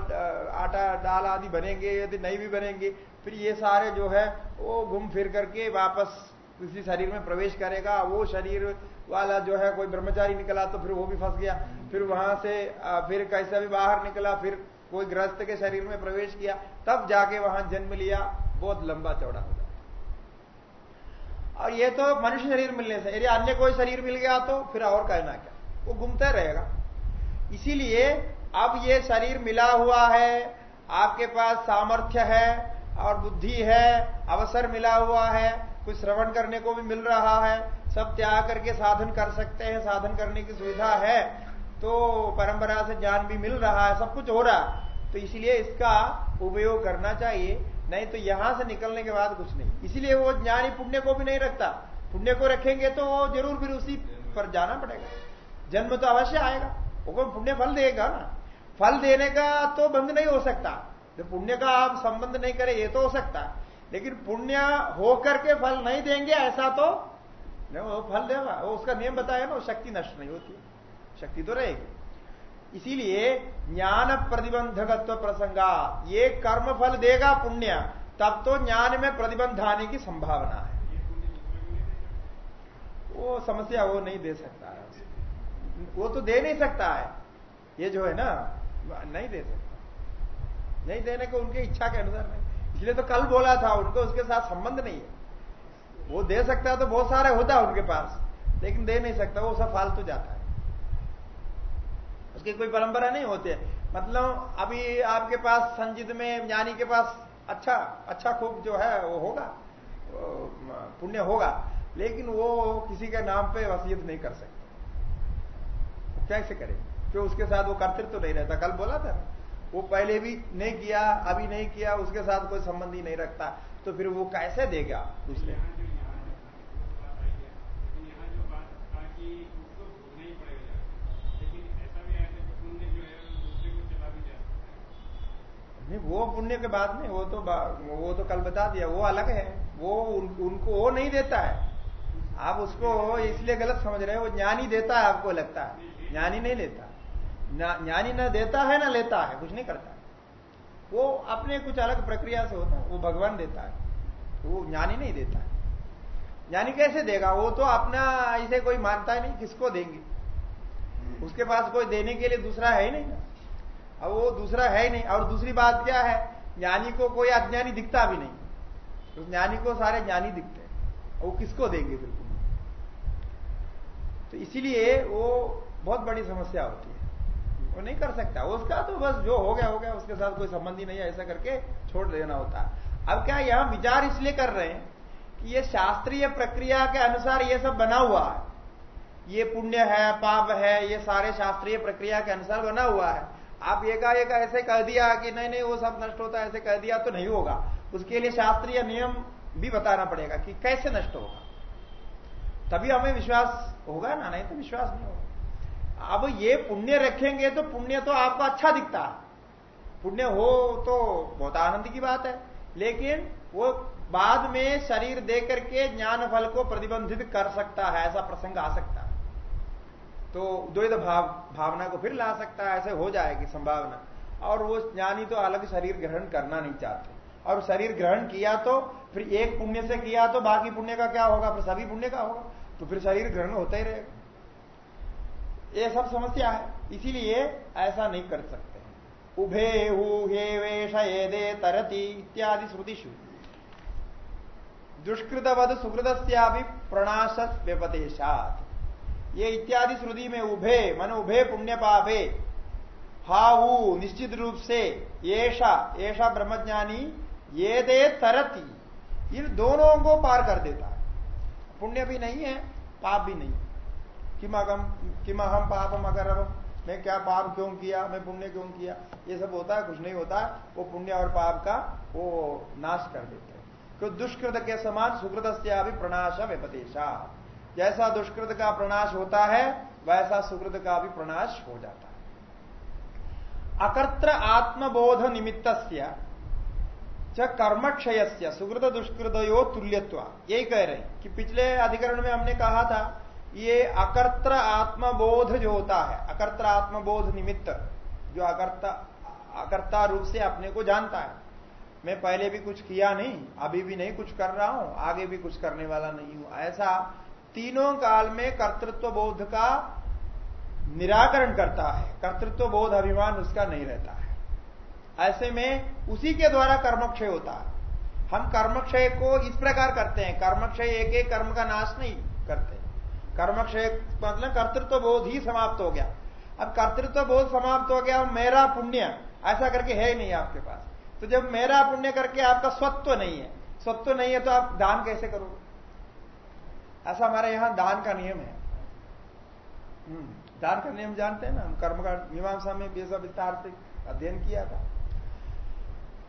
आटा, दाल आदि बनेंगे, यदि नहीं भी बनेंगे, फिर ये सारे जो है वो घूम फिर करके वापस किसी शरीर में प्रवेश करेगा, वो शरीर वाला जो है, कोई ब्रह्मचारी निकला तो फिर वो भी फंस गया। फिर वहाँ से फिर कैसे भी बाहर निकला, फिर कोई गृहस्थ के शरीर में प्रवेश किया, तब जाके वहाँ जन्म लिया, बहुत लंबा चौड़ा हो जाता और ये तो मनुष्य शरीर मिलने से, यदि अन्य कोई शरीर मिल गया तो फिर और कहना क्या, वो घूमता रहेगा। इसीलिए अब ये शरीर मिला हुआ है, आपके पास सामर्थ्य है और बुद्धि है, अवसर मिला हुआ है कुछ श्रवण करने को भी मिल रहा है, सब त्याग करके साधन कर सकते हैं, साधन करने की सुविधा है तो परंपरा से ज्ञान भी मिल रहा है, सब कुछ हो रहा है। तो इसलिए इसका उपयोग करना चाहिए, नहीं तो यहाँ से निकलने के बाद कुछ नहीं। इसीलिए वो ज्ञानी पुण्य को भी नहीं रखता। पुण्य को रखेंगे तो ज़रूर फिर उसी पर जाना पड़ेगा। जन्म तो अवश्य आएगा। वो पुण्य फल देगा ना। फल देने का तो बंद नहीं हो सकता। तो पुण्य का आप संबंध नहीं करें, ये तो हो सकता है। लेकिन पुण्य होकर के फल नहीं देंगे, ऐसा तो नहीं, वो फल देगा वो उसका नियम बताया ना, वो शक्ति नष्ट नहीं होती, शक्ति तो रहेगी। इसीलिए ज्ञान प्रतिबंधकत्व प्रसंगा, ये कर्म फल देगा पुण्य, तब तो ज्ञान में प्रतिबंध आने की संभावना है। वो समस्या वो नहीं दे सकता है वो तो दे नहीं सकता है, ये जो है ना, नहीं दे सकता। नहीं देने को उनकी इच्छा के अनुसार नहीं। इसलिए तो कल बोला था, उनको उसके साथ संबंध नहीं है। वो दे सकता है तो बहुत सारे होता है उनके पास, लेकिन दे नहीं सकता, वो सब फालतू जाता है। उसकी कोई परंपरा नहीं होती है। मतलब अभी आपके पास संजित में ज्ञानी के पास अच्छा अच्छा खूब जो है, वो होगा पुण्य होगा, लेकिन वो किसी के नाम पे वसीयत नहीं कर सकते। कैसे करे? क्यों उसके साथ वो कर्तृत्व तो नहीं रहता। कल बोला था। वो पहले भी नहीं किया अभी नहीं किया उसके साथ कोई संबंध ही नहीं रखता। तो फिर वो कैसे देगा दूसरे? नहीं वो पुण्य के बाद में वो तो वो तो कल बता दिया वो अलग है। वो उन, उनको वो नहीं देता है। आप उसको इसलिए गलत समझ रहे हो वो ज्ञानी देता है आपको लगता है। ज्ञानी नहीं लेता। ज्ञानी न देता है, ना लेता है, कुछ नहीं करता। वो अपने कुछ अलग प्रक्रिया से होता है, वो भगवान देता है वो ज्ञानी नहीं देता है। ज्ञानी कैसे देगा? वो तो अपना ऐसे कोई मानता ही नहीं, किसको देंगे? उसके पास कोई देने के लिए दूसरा है ही नहीं ना। अब वो दूसरा है ही नहीं, और दूसरी बात क्या है? ज्ञानी को कोई अज्ञानी दिखता भी नहीं। तो ज्ञानी को सारे ज्ञानी दिखते हैं। वो किसको देंगे? बिल्कुल तो इसीलिए वो बहुत बड़ी समस्या होती है। वो नहीं कर सकता। उसका तो बस जो हो गया हो गया, उसके साथ कोई संबंधी नहीं है, ऐसा करके छोड़ देना होता। अब क्या यहाँ विचार इसलिए कर रहे हैं कि ये शास्त्रीय प्रक्रिया के अनुसार ये सब बना हुआ है। ये पुण्य है, पाप है, ये सारे शास्त्रीय प्रक्रिया के अनुसार बना हुआ है। आप एकाएक ऐसे कह दिया कि नहीं नहीं, वो सब नष्ट होता है, ऐसे कह दिया तो नहीं होगा। उसके लिए शास्त्रीय नियम भी बताना पड़ेगा कि कैसे नष्ट होगा। तभी हमें विश्वास होगा ना? नहीं तो विश्वास नहीं होगा। अब ये पुण्य रखेंगे तो पुण्य तो आपको अच्छा दिखता है। पुण्य हो तो बहुत आनंद की बात है। लेकिन वो बाद में शरीर दे करके ज्ञान फल को प्रतिबंधित कर सकता है, ऐसा प्रसंग आ सकता है। तो द्वैत भाव, भावना को फिर ला सकता है, ऐसे हो जाएगी संभावना। और वो ज्ञानी तो अलग शरीर ग्रहण करना नहीं चाहते। और शरीर ग्रहण किया तो फिर एक पुण्य से किया तो बाकी पुण्य का क्या होगा? फिर सभी पुण्य का होगा। तो फिर शरीर ग्रहण होता ही रहेगा। ये सब समस्या है। इसीलिए ऐसा नहीं कर सकते उभे हे वेश ये तरती इत्यादि श्रुतिशु दुष्कृतवध सुकृत प्रणाश व्यपदेशात। ये इत्यादि श्रुति में उभे, मन उभे पुण्य पापे हाऊ निश्चित रूप से येषा येषा ब्रह्मज्ञानी, ये दे तरती। इन दोनों को पार कर देता है। पुण्य भी नहीं है, पाप भी नहीं किम अहम पापम अगर मैं क्या पाप क्यों किया? मैं पुण्य क्यों किया? ये सब होता है, कुछ नहीं होता। वो पुण्य और पाप का वो नाश कर देते हैं। क्यों? दुष्कृत के समान सुकृत से प्रणाश व्यपदेशा। जैसा दुष्कृत का प्रणाश होता है, वैसा सुकृत का भी प्रणाश हो जाता है। अकर्त्र आत्मबोध निमित्त च कर्मक्षय सुकृत दुष्कृत यो तुल्यत्व। यही कह रहे हैं कि पिछले अधिकरण में हमने कहा था ये अकर्त्र आत्मबोध जो होता है, अकर्त्र आत्मबोध निमित्त, जो अकर्ता अकर्ता रूप से अपने को जानता है। मैं पहले भी कुछ किया नहीं, अभी भी नहीं कुछ कर रहा हूँ, आगे भी कुछ करने वाला नहीं हूँ। ऐसा तीनों काल में कर्तृत्व बोध का निराकरण करता है। कर्तृत्व बोध अभिमान उसका नहीं रहता है। ऐसे में उसी के द्वारा कर्मक्षय होता है। हम कर्मक्षय को इस प्रकार करते हैं। कर्मक्षय एक एक कर्म का नाश नहीं करते। कर्मक्षय मतलब कर्तृत्व बोध ही समाप्त हो गया। अब कर्तृत्व बोध समाप्त हो गया मेरा पुण्य। ऐसा करके है ही नहीं आपके पास। तो जब मेरा पुण्य करके आपका स्वत्व नहीं है स्वत्व नहीं है तो आप दान कैसे करोगे? ऐसा हमारे यहाँ दान का नियम है। हम्म, दान का नियम जानते हैं ना? हम कर्म का मीमांसा में भी विस्तार से अध्ययन किया था।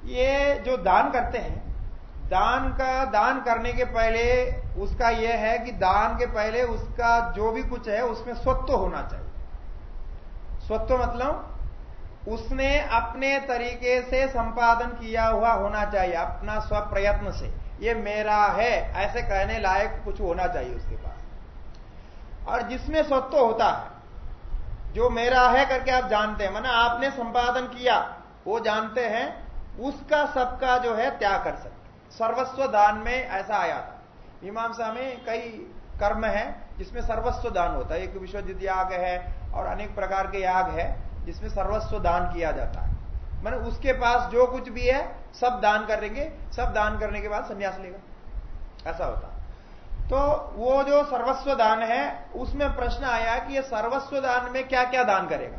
ये जो दान करते हैं दान का दान करने के पहले उसका यह है कि दान के पहले उसका जो भी कुछ है उसमें स्वत्व होना चाहिए। स्वत्व मतलब उसने अपने तरीके से संपादन किया हुआ होना चाहिए, अपना स्व प्रयत्न से। ये मेरा है, ऐसे कहने लायक कुछ होना चाहिए उसके पास। और जिसमें स्वत्व होता है, जो मेरा है करके आप जानते हैं, माना आपने संपादन किया, वो जानते हैं, उसका सबका जो है त्याग कर सकते सर्वस्व दान में ऐसा आया था। मीमांसा में कई कर्म है जिसमें सर्वस्व दान होता है। एक विश्वजित याग है और अनेक प्रकार के याग है जिसमें सर्वस्व दान किया जाता है। मैंने उसके पास जो कुछ भी है, सब दान करेंगे सब दान करने के बाद संन्यास लेगा। ऐसा होता तो वो जो सर्वस्व दान है, उसमें प्रश्न आया कि ये सर्वस्व दान में क्या क्या दान करेगा?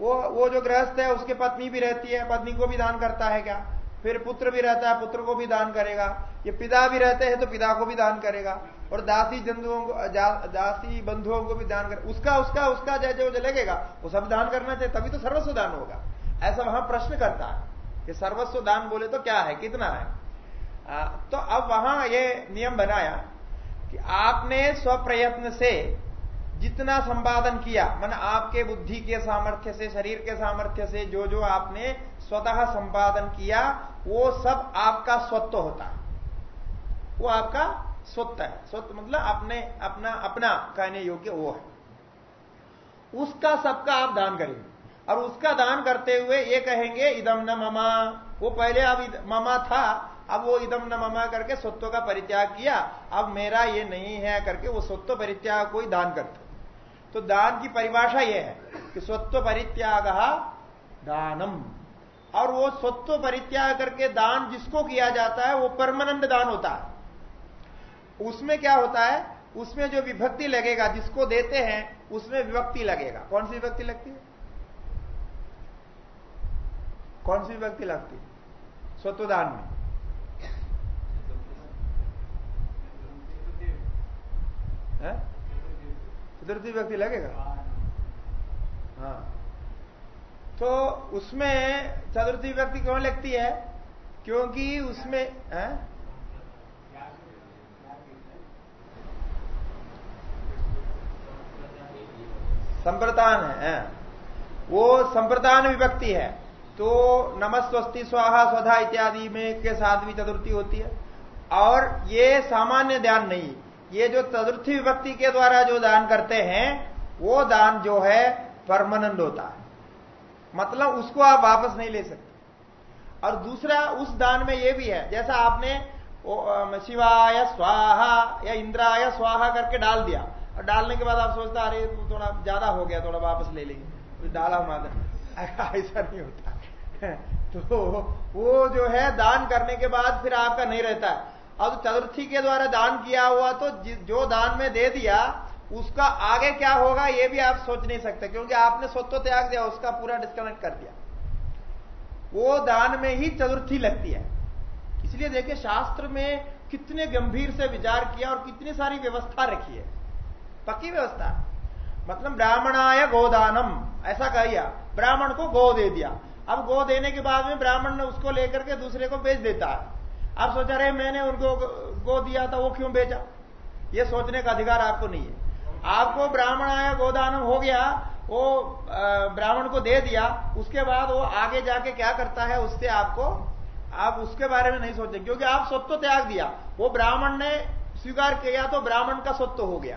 वो वो जो गृहस्थ है, उसके पत्नी भी रहती है, पत्नी को भी दान करता है क्या? फिर पुत्र भी रहता है पुत्र को भी दान करेगा। ये पिता भी रहते हैं तो पिता को भी दान करेगा। और दासी जंतुओं को दासी बंधुओं को भी दान कर उसका उसका उसका जैसे जो लगेगा वो सब दान करना चाहिए तभी तो सर्वस्व दान होगा। ऐसा वहाँ प्रश्न करता है कि सर्वस्व दान बोले तो क्या है कितना है? आ, तो अब वहाँ ये नियम बनाया कि आपने स्वप्रयत्न से जितना संपादन किया, मन आपके बुद्धि के सामर्थ्य से, शरीर के सामर्थ्य से जो जो आपने स्वतः संपादन किया, वो सब आपका स्वत्व होता है। वो आपका स्वत्व है। स्वत्व मतलब अपने, अपना अपना कहने योग्य वो है। उसका सबका आप दान करेंगे। और उसका दान करते हुए ये कहेंगे इदम न ममा। वो पहले अब ममा था, अब वो इदम न ममा करके स्वत्व का परित्याग किया। अब मेरा ये नहीं है करके वो स्वत्व परित्याग को ही दान करते तो दान की परिभाषा यह है कि स्वत्व परित्याग दानम। और वो स्वत्व परित्याग करके दान जिसको किया जाता है वो परमानंद दान होता है। उसमें क्या होता है? उसमें जो विभक्ति लगेगा जिसको देते हैं उसमें विभक्ति लगेगा। कौन सी विभक्ति लगती है? कौन सी विभक्ति लगती है? स्वत्वदान में। चतुर्थी व्यक्ति लगेगा? हाँ। तो उसमें चतुर्थी व्यक्ति क्यों लगती है? क्योंकि उसमें, है? संप्रदान है वो संप्रदान विभक्ति है। तो नमस्वस्ति स्वाहा स्वधा इत्यादि में के साथ भी चतुर्थी होती है। और ये सामान्य ध्यान नहीं ये जो चतुर्थी विभक्ति के द्वारा जो दान करते हैं, वो दान जो है, परमानंद होता है। मतलब उसको आप वापस नहीं ले सकते। और दूसरा, उस दान में ये भी है, जैसा आपने शिवाय स्वाहा या इंद्राय स्वाहा करके डाल दिया। और डालने के बाद आप सोचता अरे थोड़ा ज़्यादा हो गया, थोड़ा वापस ले लेंगे। तो डाला माता ऐसा नहीं होता। तो वो जो है, दान करने के बाद फिर आपका नहीं रहता। है अब चतुर्थी के द्वारा दान किया हुआ तो जो दान में दे दिया, उसका आगे क्या होगा ये भी आप सोच नहीं सकते, क्योंकि आपने स्वत्व त्याग दिया, उसका पूरा डिस्कनेक्ट कर दिया। वो दान में ही चतुर्थी लगती है। इसलिए देखिए, शास्त्र में कितने गंभीर से विचार किया और कितनी सारी व्यवस्था रखी है। पक्की व्यवस्था। मतलब ब्राह्मणाय गोदानम, ऐसा कहिया, ब्राह्मण को गो दे दिया। अब गो देने के बाद में ब्राह्मण ने उसको लेकर के दूसरे को बेच देता है। आप सोचा रहे मैंने उनको गो दिया था, वो क्यों बेचा? ये सोचने का अधिकार आपको नहीं है। आपको ब्राह्मण आया गोदान हो गया, वो ब्राह्मण को दे दिया, उसके बाद वो आगे जाके क्या करता है, उससे आपको, आप उसके बारे में नहीं सोचते, क्योंकि आप स्वत्व त्याग दिया। वो ब्राह्मण ने स्वीकार किया तो ब्राह्मण का स्वत्व हो गया।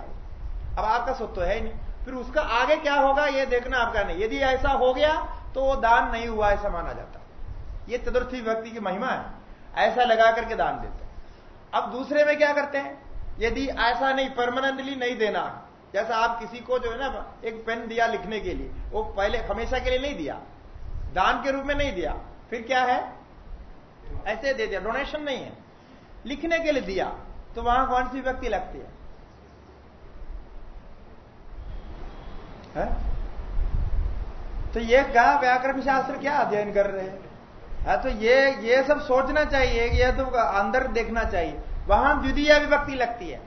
अब आपका स्वत्व है ही नहीं। फिर उसका आगे क्या होगा, ये देखना आपका नहीं। यदि ऐसा हो गया तो वो दान नहीं हुआ, ऐसा माना जाता। ये चतुर्थी व्यक्ति की महिमा है। ऐसा लगा करके दान देते हैं। अब दूसरे में क्या करते हैं? यदि ऐसा नहीं परमानेंटली नहीं देना जैसा आप किसी को जो है ना एक पेन दिया लिखने के लिए वो पहले हमेशा के लिए नहीं दिया दान के रूप में नहीं दिया फिर क्या है? ऐसे दे दिया डोनेशन नहीं है। लिखने के लिए दिया तो वहाँ कौन सी व्यक्ति लगती है, है? तो यह क्या व्याकरण शास्त्र क्या अध्ययन कर रहे हैं? है तो ये ये सब सोचना चाहिए यह तो अंदर देखना चाहिए। वहाँ द्वितीय विभक्ति लगती है।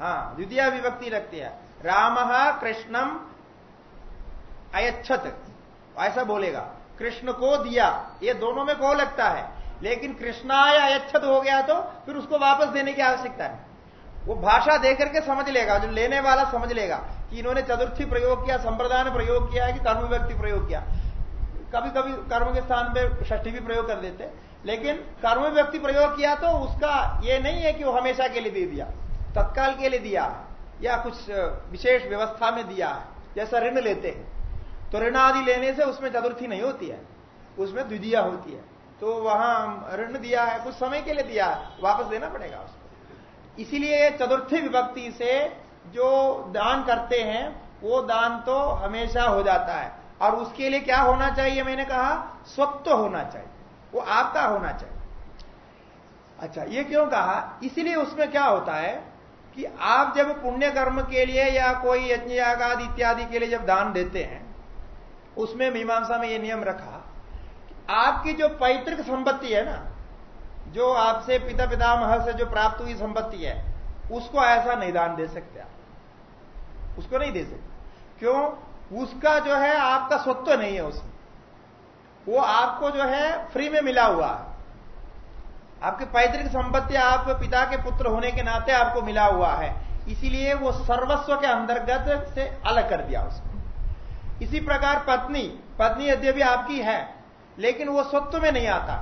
हाँ द्वितीय विभक्ति लगती है। राम कृष्णम अयच्छत। ऐसा बोलेगा। कृष्ण को दिया। ये दोनों में को लगता है। लेकिन कृष्णाय अयच्छत हो गया तो फिर उसको वापस देने की आवश्यकता है। वो भाषा दे करके समझ लेगा, जो लेने वाला समझ लेगा कि इन्होंने चतुर्थी प्रयोग किया, संप्रदान प्रयोग किया है कि कर्म व्यक्ति प्रयोग किया। कभी कभी कर्म के स्थान पे षष्ठी भी प्रयोग कर देते लेकिन कर्म व्यक्ति प्रयोग किया तो उसका ये नहीं है कि वो हमेशा के लिए दे दिया, तत्काल के लिए दिया या कुछ विशेष व्यवस्था में दिया जैसा ऋण लेते हैं। तो ऋण आदि लेने से उसमें चतुर्थी नहीं होती है, उसमें द्वितीय होती है। तो वहाँ ऋण दिया है, कुछ समय के लिए दिया है, वापस देना पड़ेगा उसको। इसीलिए चतुर्थी विभक्ति से जो दान करते हैं, वो दान तो हमेशा हो जाता है। और उसके लिए क्या होना चाहिए? मैंने कहा स्वत्व होना चाहिए। वो आपका होना चाहिए। अच्छा ये क्यों कहा? इसलिए उसमें क्या होता है कि आप जब पुण्य कर्म के लिए या कोई यज्ञ यागाद इत्यादि के लिए जब दान देते हैं, उसमें मीमांसा में ये नियम रखा कि आपकी जो पैतृक संपत्ति है ना, जो आपसे पिता पितामह से जो प्राप्त हुई संपत्ति है, उसको ऐसा नहीं दान दे सकते आप। उसको नहीं दे सकते। क्यों? उसका जो है आपका स्वत्व नहीं है उसमें। वो आपको जो है फ्री में मिला हुआ। है आपकी पैतृक संपत्ति आप पिता के पुत्र होने के नाते आपको मिला हुआ है। इसीलिए वो सर्वस्व के अंतर्गत से अलग कर दिया उसको इसी प्रकार पत्नी पत्नी यद्यपि आपकी है, लेकिन वो स्वत्व में नहीं आता।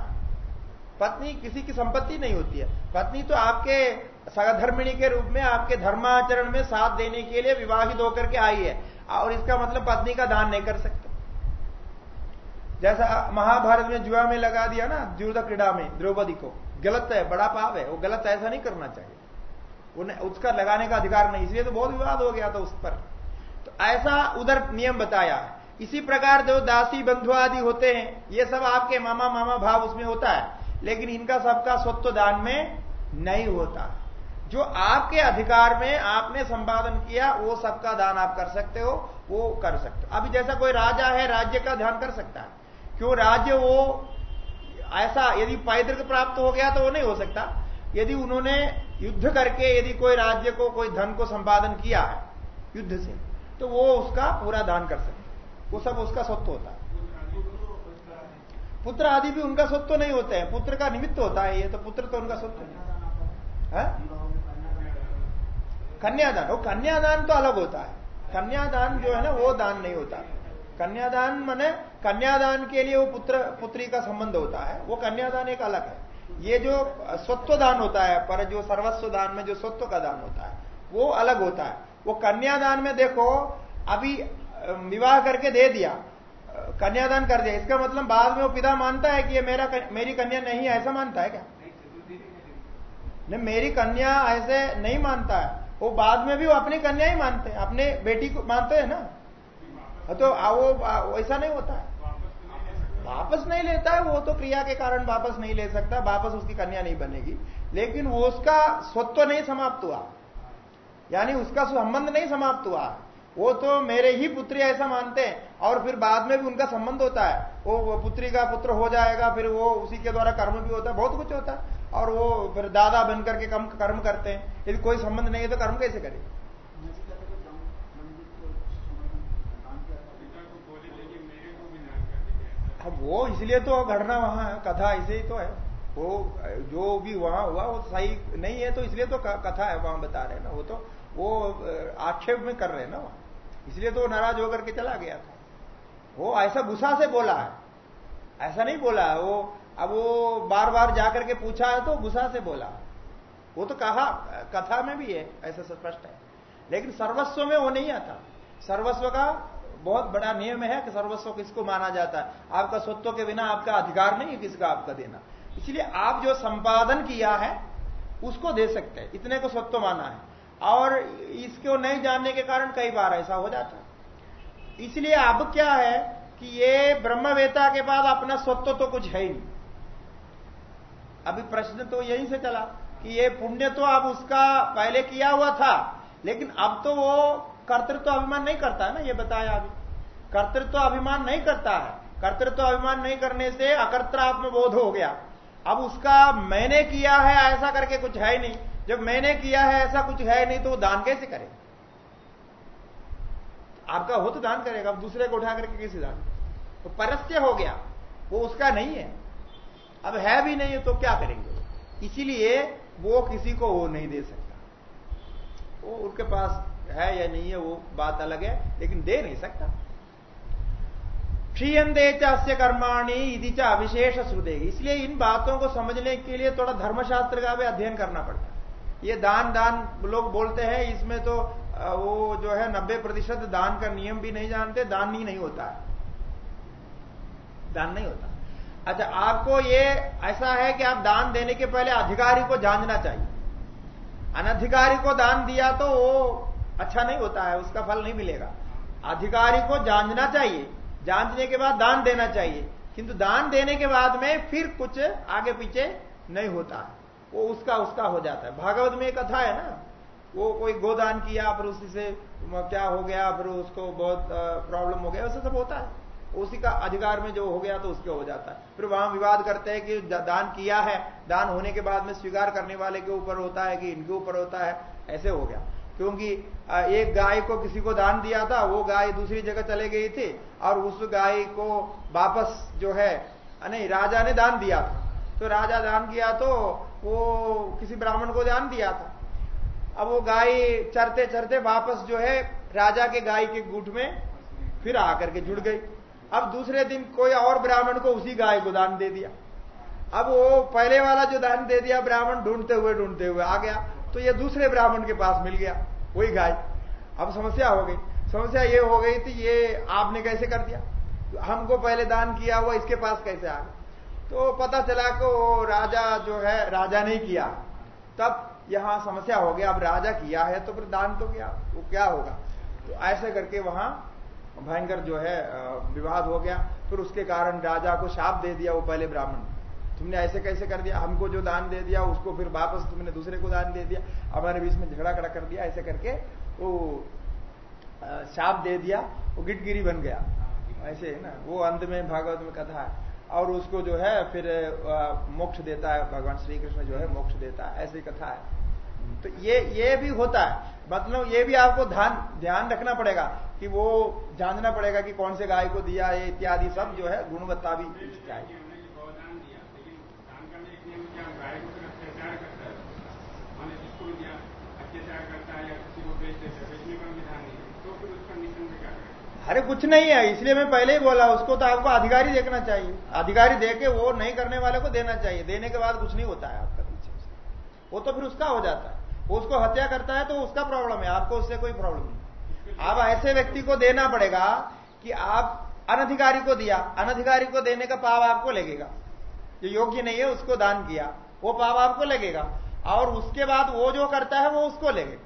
पत्नी किसी की संपत्ति नहीं होती है। पत्नी तो आपके सगधर्मिणी के रूप में, आपके धर्माचरण में साथ देने के लिए विवाहित होकर के आई है। और इसका मतलब पत्नी का दान नहीं कर सकते। जैसा महाभारत में जुआ में लगा दिया ना जुदा क्रीड़ा में, द्रौपदी को। गलत है, बड़ा पाप है, वो गलत ऐसा नहीं करना चाहिए। उन्हें, उसका लगाने का अधिकार नहीं, इसलिए तो बहुत विवाद हो गया था उस पर। तो ऐसा उधर नियम बताया। इसी प्रकार जो दासी बंधु आदि होते हैं, ये सब आपके मामा मामा भाव उसमें होता है, लेकिन इनका सबका स्वत्व दान में नहीं होता। जो आपके अधिकार में आपने संपादन किया, वो सबका दान आप कर सकते हो, वो कर सकते हो। अभी जैसा कोई राजा है, राज्य का ध्यान कर सकता है। क्यों राज्य वो ऐसा, यदि पैतृक प्राप्त हो गया तो वो नहीं हो सकता। यदि उन्होंने युद्ध करके, यदि कोई राज्य को, कोई धन को संपादन किया है, युद्ध से तो वो उसका पूरा दान कर सकते वो सब उसका स्वत्व होता है। पुत्र आदि भी उनका स्वत्व नहीं होते हैं। पुत्र का निमित्त होता है ये तो पुत्र तो उनका स्वत्व नहीं कन्यादान, वो कन्यादान तो अलग होता है। कन्यादान जो है ना, वो दान नहीं होता। कन्यादान माने कन्यादान के लिए वो पुत्र, पुत्री का संबंध होता है। वो कन्यादान एक अलग है। ये जो स्वत्व दान होता है, पर जो सर्वस्व दान में जो स्वत्व का दान होता है, वो अलग होता है। वो कन्यादान में देखो, अभी विवाह करके दे दिया। कन्यादान कर दिया। इसका मतलब बाद में वो पिता मानता है कि ये मेरा मेरी कन्या नहीं है ऐसा मानता है क्या? नहीं, मेरी कन्या ऐसे नहीं मानता है। वो बाद में भी वो अपनी कन्या ही मानते हैं, अपने बेटी को मानते हैं ना? तो वो ऐसा नहीं होता। है वापस नहीं लेता है, वो तो क्रिया के कारण वापस नहीं ले सकता, वापस उसकी कन्या नहीं बनेगी। लेकिन वो उसका स्वत्व नहीं समाप्त हुआ। यानी उसका संबंध नहीं समाप्त हुआ। वो तो मेरे ही पुत्री ऐसा मानते हैं, और फिर बाद में भी उनका संबंध होता है। वो पुत्री का पुत्र हो जाएगा, फिर वो उसी के द्वारा कर्म भी होता है, बहुत कुछ होता है। और वो फिर दादा बनकर के कम कर्म करते हैं। यदि कोई संबंध नहीं है तो कर्म कैसे करें? अब वो इसलिए तो घटना वहाँ कथा ऐसे ही तो है। वो, जो भी वहाँ हुआ, वो सही नहीं है तो इसलिए तो कथा है, वहाँ बता रहे हैं ना। वो तो वो आक्षेप में कर रहे हैं ना वहाँ। इसलिए तो नाराज़ होकर के चला गया था। वो ऐसा गुस्सा से बोला है। ऐसा नहीं बोला है, वो अब वो बार बार जाकर के पूछा है तो गुस्सा से बोला। वो तो कहा, कथा में भी है, ऐसा स्पष्ट है। लेकिन सर्वस्व में वो नहीं आता। सर्वस्व का बहुत बड़ा नियम है कि सर्वस्व किसको माना जाता है। आपका स्वत्व के बिना आपका अधिकार नहीं है किसका आपका देना। इसलिए आप जो संपादन किया है, उसको दे सकते हैं। इतने को स्वत्व माना है। और इसको नहीं जानने के कारण कई बार ऐसा हो जाता है। इसलिए अब क्या है कि ये ब्रह्मवेता के बाद अपना स्वत्व तो कुछ है ही नहीं। अभी प्रश्न तो यहीं से चला कि ये पुण्य तो अब उसका पहले किया हुआ था, लेकिन अब तो वो कर्तृत्व अभिमान नहीं करता है ना, ये बताया अभी। कर्तृत्व अभिमान नहीं करता है। कर्तृत्व अभिमान नहीं करने से अकर्तात्म बोध हो गया। अब उसका मैंने किया है ऐसा करके कुछ है नहीं। जब मैंने किया है ऐसा कुछ है नहीं तो वो दान कैसे करे आपका हो तो दान करेगा, अब दूसरे को उठा करके कैसे दान? तो परस्य हो गया। वो उसका नहीं है। अब है भी नहीं है तो क्या करेंगे? इसीलिए वो किसी को वो नहीं दे सकता। वो उनके पास है या नहीं है, वो बात अलग है, लेकिन दे नहीं सकता। क्षीयंदे चास्य कर्माणी यदि चा अविशेष श्रुदे इसलिए इन बातों को समझने के लिए थोड़ा धर्मशास्त्र का भी अध्ययन करना पड़ता है। ये दान दान लोग बोलते हैं, इसमें तो वो जो है नब्बे प्रतिशत दान का नियम भी नहीं जानते, दान ही नहीं होता है। दान नहीं होता। अच्छा आपको ये ऐसा है कि आप दान देने के पहले अधिकारी को जानना चाहिए। अनधिकारी को दान दिया तो वो अच्छा नहीं होता है, उसका फल नहीं मिलेगा। अधिकारी को जानना चाहिए, जानने के बाद दान देना चाहिए। किंतु दान देने के बाद में फिर कुछ आगे पीछे नहीं होता वो उसका उसका हो जाता है। भागवत में कथा है ना, वो कोई गोदान किया, फिर उसी से क्या हो गया, फिर उसको बहुत प्रॉब्लम हो गया वैसे सब होता है। उसी का अधिकार में जो हो गया तो उसके हो जाता है। फिर वहाँ विवाद करते हैं कि दान किया है। दान होने के बाद में स्वीकार करने वाले के ऊपर होता है कि इनके ऊपर होता है। ऐसे हो गया। क्योंकि एक गाय को किसी को दान दिया था, वो गाय दूसरी जगह चले गई थी और उस गाय को वापस जो है नहीं, राजा ने दान दिया था। तो राजा दान किया तो वो किसी ब्राह्मण को दान दिया था। अब वो गाय चरते चरते वापस जो है, राजा के गाय के गुट में फिर आकर के जुड़ गई। अब दूसरे दिन कोई और ब्राह्मण को उसी गाय को दान दे दिया। अब वो पहले वाला जो दान दे दिया, ब्राह्मण ढूंढते हुए ढूंढते हुए आ गया। तो ये दूसरे ब्राह्मण के पास मिल गया, वही गाय। अब समस्या हो गई। समस्या ये हो गई थी, ये आपने कैसे कर दिया? हमको पहले दान किया हुआ, इसके पास कैसे आ गया? तो पता चला कि वो राजा जो है, राजा ने किया। तब यहाँ समस्या हो गया, अब राजा किया है तो फिर दान तो क्या, वो क्या होगा? तो ऐसे करके वहाँ भयंकर जो है विवाद हो गया। फिर उसके कारण राजा को शाप दे दिया वो पहले ब्राह्मण। तुमने ऐसे कैसे कर दिया? हमको जो दान दे दिया, उसको फिर वापस तुमने दूसरे को दान दे दिया। हमारे बीच में झगड़ा खड़ा कर दिया, ऐसे करके वो शाप दे दिया, वो गिटगिरी बन गया। ऐसे है ना? वो अंत में भागवत में कथा है। और उसको जो है, फिर मोक्ष देता है। भगवान श्री कृष्ण जो है, मोक्ष देता है। ऐसी कथा है। तो ये ये भी होता है। मतलब ये भी आपको ध्यान ध्यान रखना पड़ेगा कि वो जानना पड़ेगा कि कौन से गाय को दिया है इत्यादि सब जो है गुणवत्ता भी चाहिए अरे कुछ नहीं है, इसलिए मैं पहले ही बोला, उसको तो आपको अधिकारी देखना चाहिए। अधिकारी देके वो नहीं करने वाले को देना चाहिए। देने के बाद कुछ नहीं होता है आपका पीछे वो तो फिर उसका हो जाता है। उसको हत्या करता है तो उसका प्रॉब्लम है आपको उससे कोई प्रॉब्लम नहीं। आप ऐसे व्यक्ति को देना पड़ेगा कि आप अनधिकारी को दिया अनधिकारी को देने का पाप आपको लगेगा। जो योग्य नहीं है उसको दान किया वो पाप आपको लगेगा। और उसके बाद वो जो करता है वो उसको लगेगा।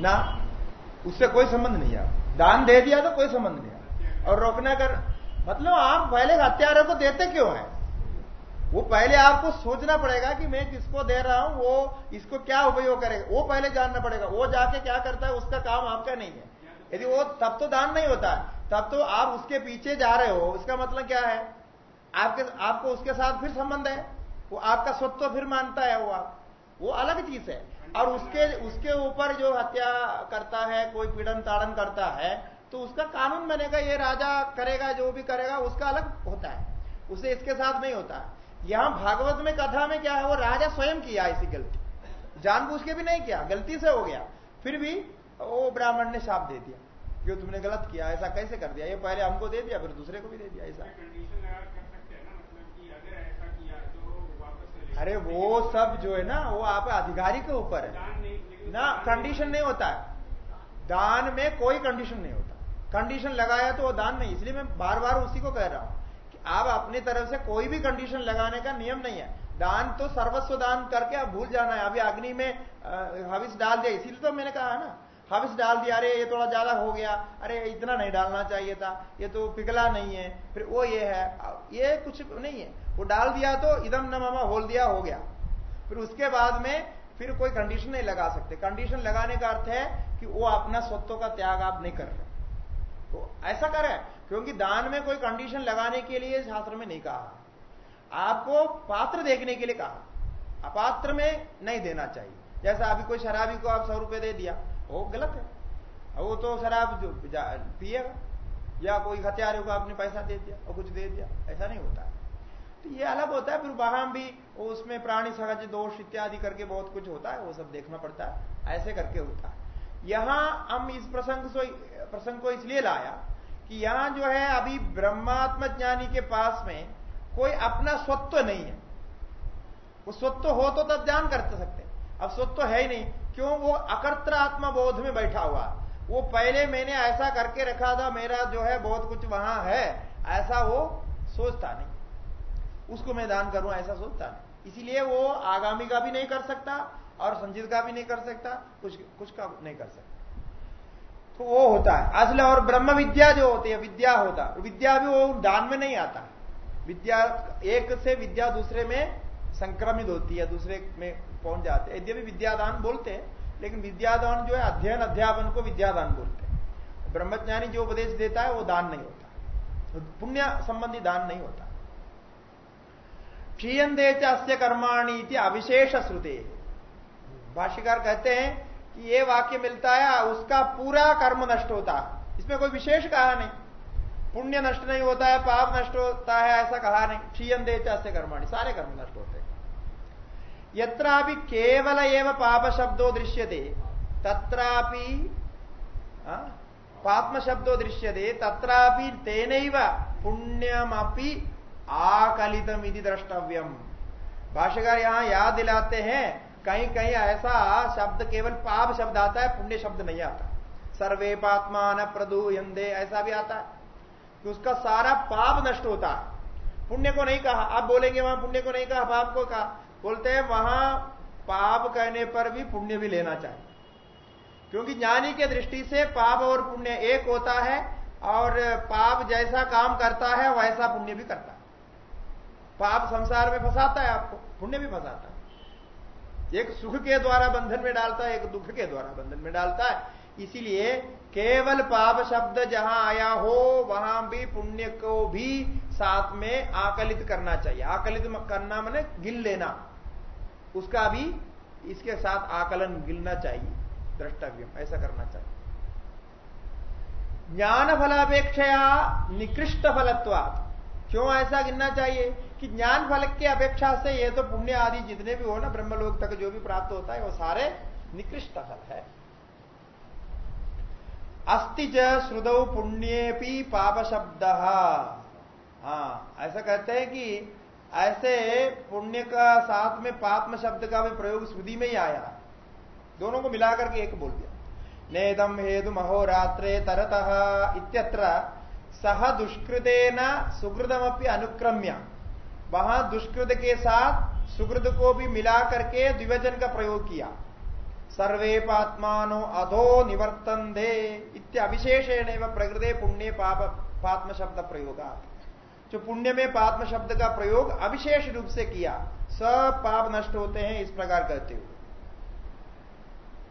ना उससे कोई संबंध नहीं है। दान दे दिया तो कोई संबंध नहीं है। और रोकना कर मतलब आप पहले हत्यारों को देते क्यों है? वो पहले आपको सोचना पड़ेगा कि मैं किसको दे रहा हूँ, वो इसको क्या उपयोग करेगा। वो पहले जानना पड़ेगा, वो जाके क्या करता है, उसका काम आपका नहीं है। यदि वो तब तो दान नहीं होता, तब तो आप उसके पीछे जा रहे हो। उसका मतलब क्या है? आपके, आपको उसके साथ फिर संबंध है। वो आपका स्वत्व फिर मानता है वो आप। वो अलग चीज़ है। और उसके उसके ऊपर जो हत्या करता है, कोई पीड़न ताड़न करता है तो उसका कानून बनेगा, ये राजा करेगा, जो भी करेगा, उसका अलग होता है। उसे इसके साथ नहीं होता। यहाँ भागवत में कथा में क्या है वो राजा स्वयं किया ऐसी गलती। जानबूझ के भी नहीं किया गलती से हो गया। फिर भी वो ब्राह्मण ने शाप दे दिया क्यों तुमने गलत किया ऐसा कैसे कर दिया? ये पहले हमको दे दिया फिर दूसरे को भी दे दिया ऐसा। अरे वो सब जो है ना वो आप अधिकारी के ऊपर है। ना कंडीशन नहीं। होता है। दान में कोई कंडीशन नहीं होता। कंडीशन लगाया तो वो दान नहीं इसलिए मैं बार बार उसी को कह रहा हूँ। आप अपनी तरफ़ से कोई भी कंडीशन लगाने का नियम नहीं है। दान तो सर्वस्व दान करके आप भूल जाना है। अभी अग्नि में हविष डाल दिया, इसीलिए तो मैंने कहा ना? हविष डाल दिया, अरे ये थोड़ा ज़्यादा हो गया, अरे इतना नहीं डालना चाहिए था, ये तो पिघला नहीं है। फिर वो ये है ये कुछ नहीं है। वो डाल दिया तो इदम न मामा होल दिया, हो गया। फिर उसके बाद में फिर कोई कंडीशन नहीं लगा सकते। कंडीशन लगाने का अर्थ है कि वो अपना स्वत्व का त्याग आप नहीं कर रहे। तो ऐसा करें, क्योंकि दान में कोई कंडीशन लगाने के लिए शास्त्र में नहीं कहा। आपको पात्र देखने के लिए कहा। अपात्र में नहीं देना चाहिए। जैसा अभी कोई शराबी को आप सौ रुपए दे दिया, वो गलत है। वो तो शराब पिएगा। या कोई हथियार होगा आपने पैसा दे दिया और कुछ दे दिया। ऐसा नहीं होता। है तो ये अलग होता है, फिर वहाँ भी उसमें प्राणी, सहज दोष इत्यादि करके बहुत कुछ होता है, वो सब देखना पड़ता है। ऐसे करके होता है। यहाँ हम इस प्रसंग से, प्रसंग को इसलिए लाया कि यहाँ जो है अभी ब्रह्मात्म ज्ञानी के पास में कोई अपना स्वत्व नहीं है। वो स्वत्व हो तो तब ध्यान कर सकते अब स्वत्व है ही नहीं, क्यों? वो अकर्त्रात्म बोध में बैठा हुआ। वो पहले मैंने ऐसा करके रखा था, मेरा जो है बहुत कुछ वहाँ है, ऐसा वो सोचता नहीं। उसको मैं दान करूँ, ऐसा सोचता नहीं। इसीलिए वो आगामी का भी नहीं कर सकता और संजीत का भी नहीं कर सकता, कुछ कुछ का नहीं कर सकता। तो वो होता है। असल और ब्रह्म विद्या जो होती है, विद्या होता विद्या भी वो दान में नहीं आता। विद्या एक से विद्या दूसरे में संक्रमित होती है, दूसरे में पहुँच जाते हैं। यद्यपि विद्यादान बोलते हैं, लेकिन विद्यादान जो है, अध्ययन, अध्यापन को विद्यादान बोलते हैं। ब्रह्मज्ञानी जो उपदेश देता है, वो दान नहीं होता। पुण्य संबंधी दान नहीं होता। क्षीयंदे अस्य कर्माणी अविशेष श्रुते। भाष्यकार कहते हैं कि ये वाक्य मिलता है, उसका पूरा कर्म नष्ट होता है। इसमें कोई विशेष कहा नहीं। पुण्य नष्ट नहीं होता है, पाप नष्ट होता है, ऐसा कहा नहीं। क्षीयन दे अस्य कर्माणी, सारे कर्म नष्ट होते हैं। यत्रापि केवल एव पाप शब्दों दृश्यते, तत्रापि पात्म शब्दों दृश्यते, तत्रापि तेन पुण्यमपि आकलितम द्रष्टव्यम। भाष्यकार यहाँ याद दिलाते हैं कहीं कहीं ऐसा शब्द केवल पाप शब्द आता है, पुण्य शब्द नहीं आता। सर्वे पात्मान प्रदूयंदे ऐसा भी आता है कि उसका सारा पाप नष्ट होता है। पुण्य को नहीं कहा, आप बोलेंगे वहाँ पुण्य को नहीं कहा, पाप को कहा। बोलते हैं वहाँ पाप कहने पर भी पुण्य भी लेना चाहिए। क्योंकि ज्ञानी के दृष्टि से पाप और पुण्य एक होता है और पाप जैसा काम करता है, वैसा पुण्य भी करता है। पाप संसार में फंसाता है आपको, पुण्य भी फंसाता है। एक सुख के द्वारा बंधन में डालता है, एक दुख के द्वारा बंधन में डालता है। इसीलिए केवल पाप शब्द जहाँ आया हो, वहाँ भी पुण्य को भी साथ में आकलित करना चाहिए। आकलित करना मैंने गिल लेना। उसका भी इसके साथ आकलन गिलना चाहिए, द्रष्टव्य। ऐसा करना चाहिए। ज्ञान फलापेक्षया निकृष्ट फलत्वात। क्यों ऐसा गिनना चाहिए कि ज्ञान फल की अपेक्षा से ये तो पुण्य आदि जितने भी हो ना, ब्रह्मलोक तक जो भी प्राप्त होता है, वो सारे निकृष्ट फल है। अस्ति च श्रुदौ पुण्येपी पाप शब्द हाँ ऐसा कहते हैं कि ऐसे पुण्य का साथ में पाप शब्द का भी प्रयोग श्रुति में ही आया। दोनों को मिलाकर के एक बोल दिया। नेदम हेतु महोरात्रे तरत इत्यत्र सह दुष्कृतेन सुकृतमपि अनुक्रम्य। वहाँ दुष्कृत के साथ सुकृत को भी मिला करके द्विवचन का प्रयोग किया। सर्वे पात्मानो अधो निवर्तन दे इत्याविशेषेण प्रकृति पुण्य पाप पात्म शब्द प्रयोगा। जो पुण्य में पात्म शब्द का प्रयोग अविशेष रूप से किया, सब पाप नष्ट होते हैं इस प्रकार कहते हुए।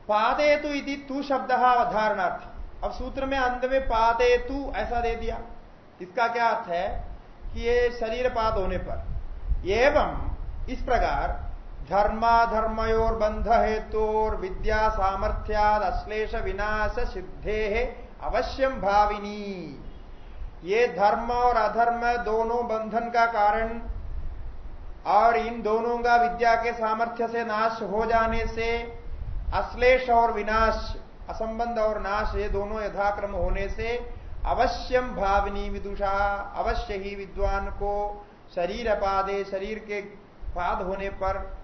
पादे तो इति तू शब्द अवधारणार्थ। अब सूत्र में अंत में पादे तू ऐसा दे दिया। इसका क्या अर्थ है? कि ये शरीर पाद होने पर। एवं इस प्रकार धर्माधर्मयोर बंध हेतोर विद्या सामर्थ्याद अश्लेष विनाश सिद्धे अवश्यम भाविनी। ये धर्म और अधर्म दोनों बंधन का कारण और इन दोनों का विद्या के सामर्थ्य से नाश हो जाने से अश्लेष और विनाश असंबंध और नाश ये दोनों यथाक्रम होने से अवश्यम भावनी विदुषा अवश्य ही विद्वान को शरीर अपादे शरीर के पाद होने पर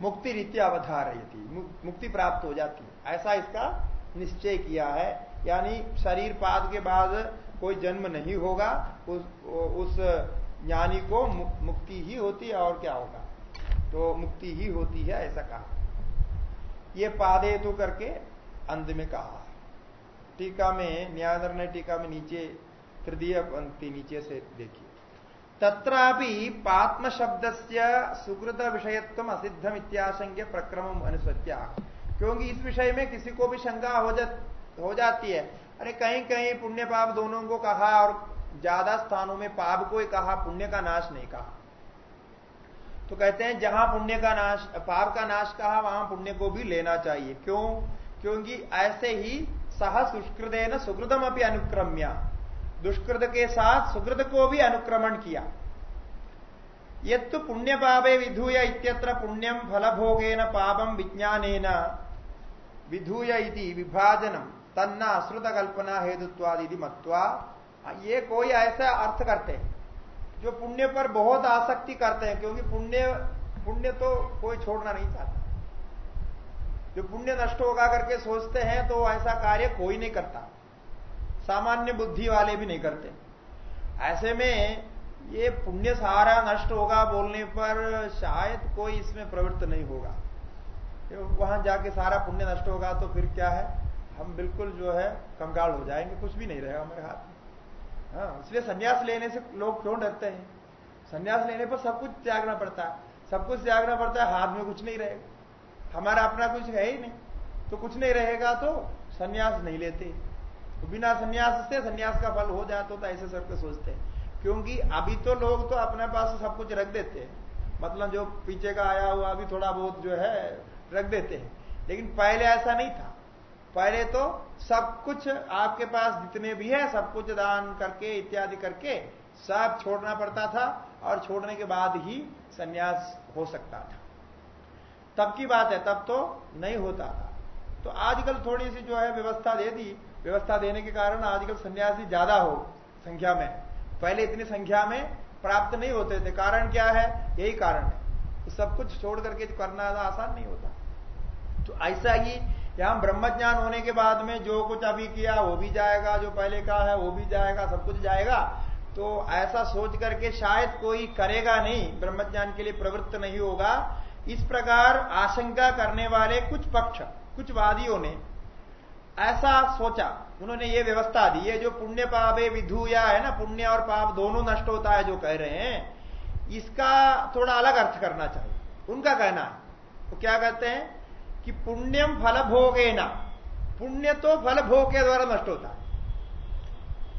मुक्ति रीत्या अवधार रही थी मुक्ति प्राप्त हो जाती है। ऐसा इसका निश्चय किया है। यानी शरीर पाद के बाद कोई जन्म नहीं होगा उस, उस ज्ञानी को मुक्ति ही होती है और क्या होगा? तो मुक्ति ही होती है ऐसा कहा। ये पादे तो करके अंत में कहा टीका में, न्यायाधर टीका में नीचे तृतीय पंक्ति नीचे से देखिए। तत्रापि पात्म शब्द से सुकृत विषयत्व असिद्धम इत्याशंक्य प्रक्रम अनुसत्या। क्योंकि इस विषय में किसी को भी शंका हो जा, हो जाती है। अरे कहीं कहीं पुण्य पाप दोनों को कहा और ज़्यादा स्थानों में पाप को ही कहा, पुण्य का नाश नहीं कहा। तो कहते हैं, जहाँ पुण्य का नाश, पाप का नाश कहा, वहाँ पुण्य को भी लेना चाहिए। क्यों? क्योंकि ऐसे ही सह सुष्कृत न सुकृतम अपनी अनुक्रम्या। दुष्कृत के साथ सुकृत को भी अनुक्रमण किया। यत्तु पुण्य पापे विधूय इत्यत्र पुण्यम फलभोगेन पापम विज्ञान विधूय इति विभाजनम तन्ना अश्रुत कल्पना हेतुत्वादि मत्वा। ये कोई ऐसा अर्थ करते हैं। जो पुण्य पर बहुत आसक्ति करते हैं, क्योंकि पुण्य पुण्य तो कोई छोड़ना नहीं चाहता। जो पुण्य नष्ट होगा करके सोचते हैं तो ऐसा कार्य कोई नहीं करता। सामान्य बुद्धि वाले भी नहीं करते। ऐसे में ये पुण्य सारा नष्ट होगा बोलने पर शायद कोई इसमें प्रवृत्त नहीं होगा। वहाँ जाके सारा पुण्य नष्ट होगा तो फिर क्या है? हम बिल्कुल जो है, कंगाल हो जाएँगे, कुछ भी नहीं रहेगा हमारे हाथ में। हाँ इसलिए संन्यास लेने से लोग क्यों डरते हैं? संन्यास लेने पर सब कुछ त्यागना पड़ता है। सब कुछ त्यागना पड़ता है हाथ में कुछ नहीं रहेगा। हमारा अपना कुछ है ही नहीं। तो कुछ नहीं रहेगा तो संन्यास नहीं लेते। तो बिना संन्यास से संन्यास का फल हो जाए तो, ऐसे सबके सोचते हैं। क्योंकि अभी तो लोग तो अपने पास सब कुछ रख देते हैं। मतलब जो पीछे का आया हुआ अभी थोड़ा बहुत जो है रख देते हैं। लेकिन पहले ऐसा नहीं था। पहले तो सब कुछ आपके पास जितने भी है, सब कुछ दान करके, इत्यादि करके सब छोड़ना पड़ता था और छोड़ने के बाद ही सन्यास हो सकता था। तब की बात है, तब तो नहीं होता था। तो आजकल थोड़ी सी जो है व्यवस्था दे दी। व्यवस्था देने के कारण आजकल सन्यासी ज़्यादा हो संख्या में। पहले इतनी संख्या में प्राप्त नहीं होते थे। कारण क्या है? यही कारण है। सब कुछ छोड़ करके करना आसान नहीं होता। तो ऐसा ही यहाँ ब्रह्म ज्ञान होने के बाद में जो कुछ अभी किया, वो भी जाएगा, जो पहले का है, वो भी जाएगा, सब कुछ जाएगा। तो ऐसा सोच करके शायद कोई करेगा नहीं ब्रह्म ज्ञान के लिए प्रवृत्त नहीं होगा। इस प्रकार आशंका करने वाले कुछ पक्ष, कुछ वादियों ने ऐसा सोचा। उन्होंने ये व्यवस्था दी है जो पुण्य पापे विधु या है ना, पुण्य और पाप दोनों नष्ट होता है जो कह रहे हैं, इसका थोड़ा अलग अर्थ करना चाहिए। उनका कहना है। तो क्या कहते हैं? कि पुण्यम फल भोगे ना पुण्य तो फल भोग के द्वारा नष्ट होता है।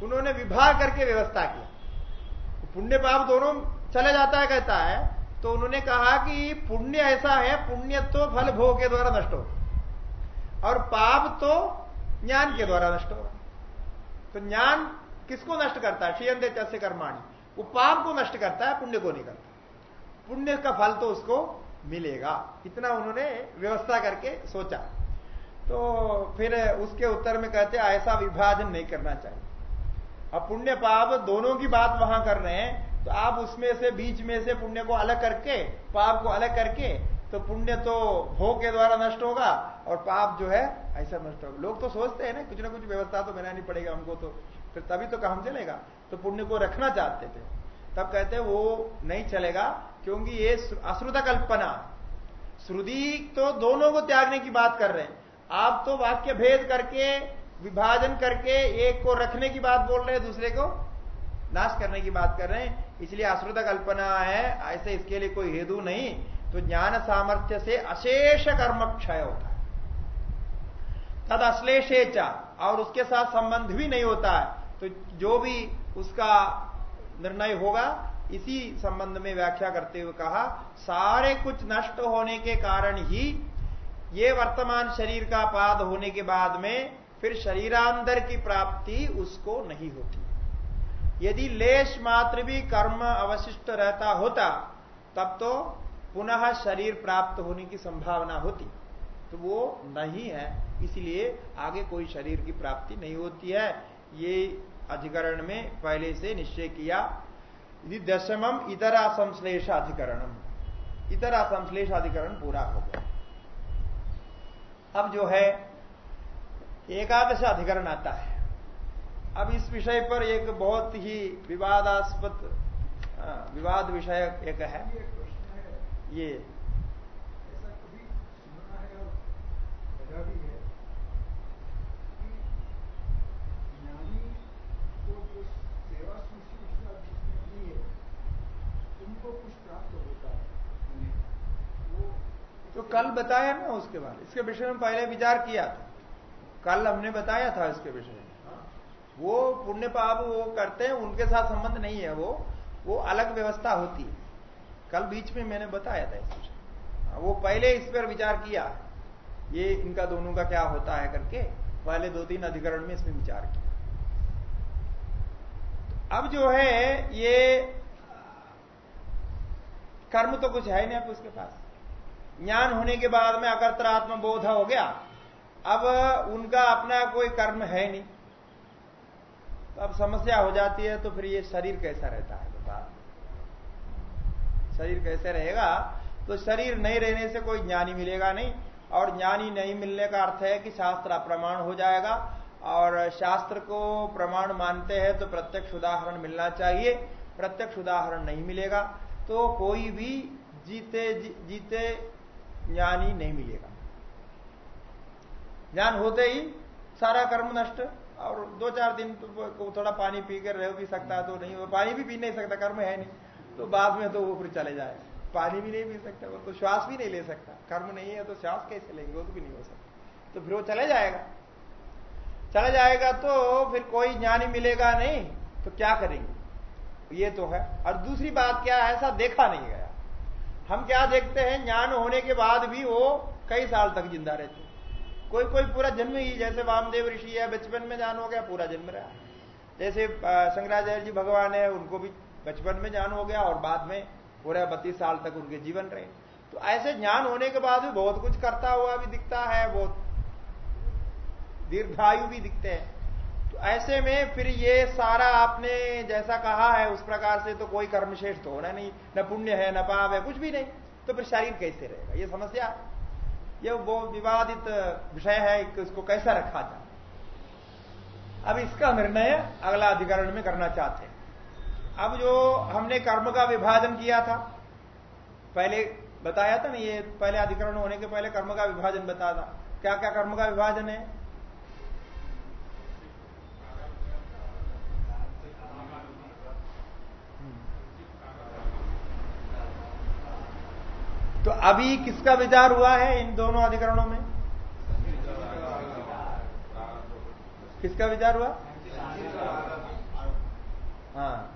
उन्होंने विभाग करके व्यवस्था किया। पुण्य पाप दोनों चले जाता है, कहता है तो उन्होंने कहा कि पुण्य ऐसा है पुण्य तो फल भोग के द्वारा नष्ट होता और पाप तो ज्ञान के द्वारा नष्ट होगा तो ज्ञान किसको नष्ट करता है? श्रीयंत चस्य कर्माणी। वो पाप को नष्ट करता है, पुण्य को नहीं करता। पुण्य का फल तो उसको मिलेगा। इतना उन्होंने व्यवस्था करके सोचा। तो फिर उसके उत्तर में कहते, ऐसा विभाजन नहीं करना चाहिए। अब पुण्य पाप दोनों की बात वहाँ कर रहे हैं तो आप उसमें से, बीच में से पुण्य को अलग करके, पाप को अलग करके तो पुण्य तो भोग के द्वारा नष्ट होगा और पाप जो है, ऐसा नष्ट होगा। लोग तो सोचते हैं ना, कुछ ना कुछ व्यवस्था तो बनानी पड़ेगा हमको तो। फिर तभी तो काम चलेगा। तो पुण्य को रखना चाहते थे। तब कहते, वो नहीं चलेगा क्योंकि ये अश्रुत कल्पना श्रुति तो दोनों को त्यागने की बात कर रहे हैं। आप तो वाक्य भेद करके, विभाजन करके एक को रखने की बात बोल रहे हैं, दूसरे को नाश करने की बात कर रहे हैं। इसलिए अश्रुत कल्पना है, ऐसे इसके लिए कोई हेतु नहीं। तो ज्ञान सामर्थ्य से अशेष कर्म क्षय होता है। तद अश्लेषेचा और उसके साथ संबंध भी नहीं होता है। तो जो भी उसका निर्णय होगा इसी संबंध में व्याख्या करते हुए कहा, सारे कुछ नष्ट होने के कारण ही ये वर्तमान शरीर का पाद होने के बाद में फिर शरीरांतर की प्राप्ति उसको नहीं होती। यदि लेश मात्र भी कर्म अवशिष्ट रहता होता, तब तो पुनः शरीर प्राप्त होने की संभावना होती। तो वो नहीं है, इसलिए आगे कोई शरीर की प्राप्ति नहीं होती है। ये अधिकरण में पहले से निश्चय किया यदि दशमम इतरा संश्लेष अधिकरणम इतरा संश्लेष अधिकरण पूरा हो गया। अब जो है एकादश अधिकरण आता है। अब इस विषय पर एक बहुत ही विवादास्पद विवाद विषय एक है। ये तो कल बताया ना उसके बाद इसके विषय में पहले विचार किया था। कल हमने बताया था इसके विषय में। वो पुण्य पाप वो करते हैं उनके साथ संबंध नहीं है वो। वो अलग व्यवस्था होती है। कल बीच में मैंने बताया था इस हाँ, वो पहले इस पर विचार किया। ये इनका दोनों का क्या होता है करके पहले दो तीन अधिकरण में इसमें विचार किया। अब जो है ये कर्म तो कुछ है नहीं अब उसके पास। ज्ञान होने के बाद में अकर्तरात्म आत्मबोध हो गया। अब उनका अपना कोई कर्म है नहीं। तो अब समस्या हो जाती है तो फिर ये शरीर कैसा रहता है बता। शरीर कैसे रहेगा? तो शरीर नहीं रहने से कोई ज्ञानी मिलेगा नहीं। और ज्ञानी नहीं मिलने का अर्थ है कि शास्त्र अप्रमाण हो जाएगा। और शास्त्र को प्रमाण मानते हैं तो प्रत्यक्ष उदाहरण मिलना चाहिए। प्रत्यक्ष उदाहरण नहीं मिलेगा। तो कोई भी जीते जी, जीते ज्ञानी नहीं मिलेगा। ज्ञान होते ही सारा कर्म नष्ट, और दो चार दिन तो थोड़ा पानी पी कर रह भी सकता तो नहीं, वो पानी भी पी नहीं सकता, कर्म है नहीं तो बाद में तो वो फिर चले जाए। पानी भी नहीं पी सकता, वो तो श्वास भी नहीं ले सकता। कर्म नहीं है तो श्वास कैसे लेंगे, वो तो भी नहीं हो सकता। तो फिर वो चले जाएगा। चला जाएगा तो फिर कोई ज्ञानी मिलेगा नहीं तो क्या करेंगे? ये तो है। और दूसरी बात क्या है, ऐसा देखा नहीं गया हम क्या देखते हैं? ज्ञान होने के बाद भी वो कई साल तक ज़िंदा रहते कोई कोई पूरा जन्म ही, जैसे वामदेव ऋषि है, बचपन में जान हो गया, पूरा जन्म रहा। जैसे शंकराचार्य जी भगवान है, उनको भी बचपन में जान हो गया और बाद में पूरा बत्तीस साल तक उनके जीवन रहे। तो ऐसे ज्ञान होने के बाद भी बहुत कुछ करता हुआ भी दिखता है, बहुत दीर्घायु भी दिखते हैं। तो ऐसे में फिर ये सारा आपने जैसा कहा है, उस प्रकार से तो कोई कर्मशेष तो होना नहीं। न पुण्य है, न पाप है, कुछ भी नहीं। तो फिर शरीर कैसे रहेगा? ये समस्या। ये वो विवादित विषय है इसको कैसा रखा जाए। अब इसका निर्णय अगला अधिकरण में करना चाहते हैं। अब जो हमने कर्म का विभाजन किया था, पहले बताया था ना, ये पहले अधिकरण होने के पहले कर्म का विभाजन बता था। क्या क्या कर्म का विभाजन है? तो अभी किसका विचार हुआ है इन दोनों अधिकरणों में? किसका विचार हुआ? हाँ।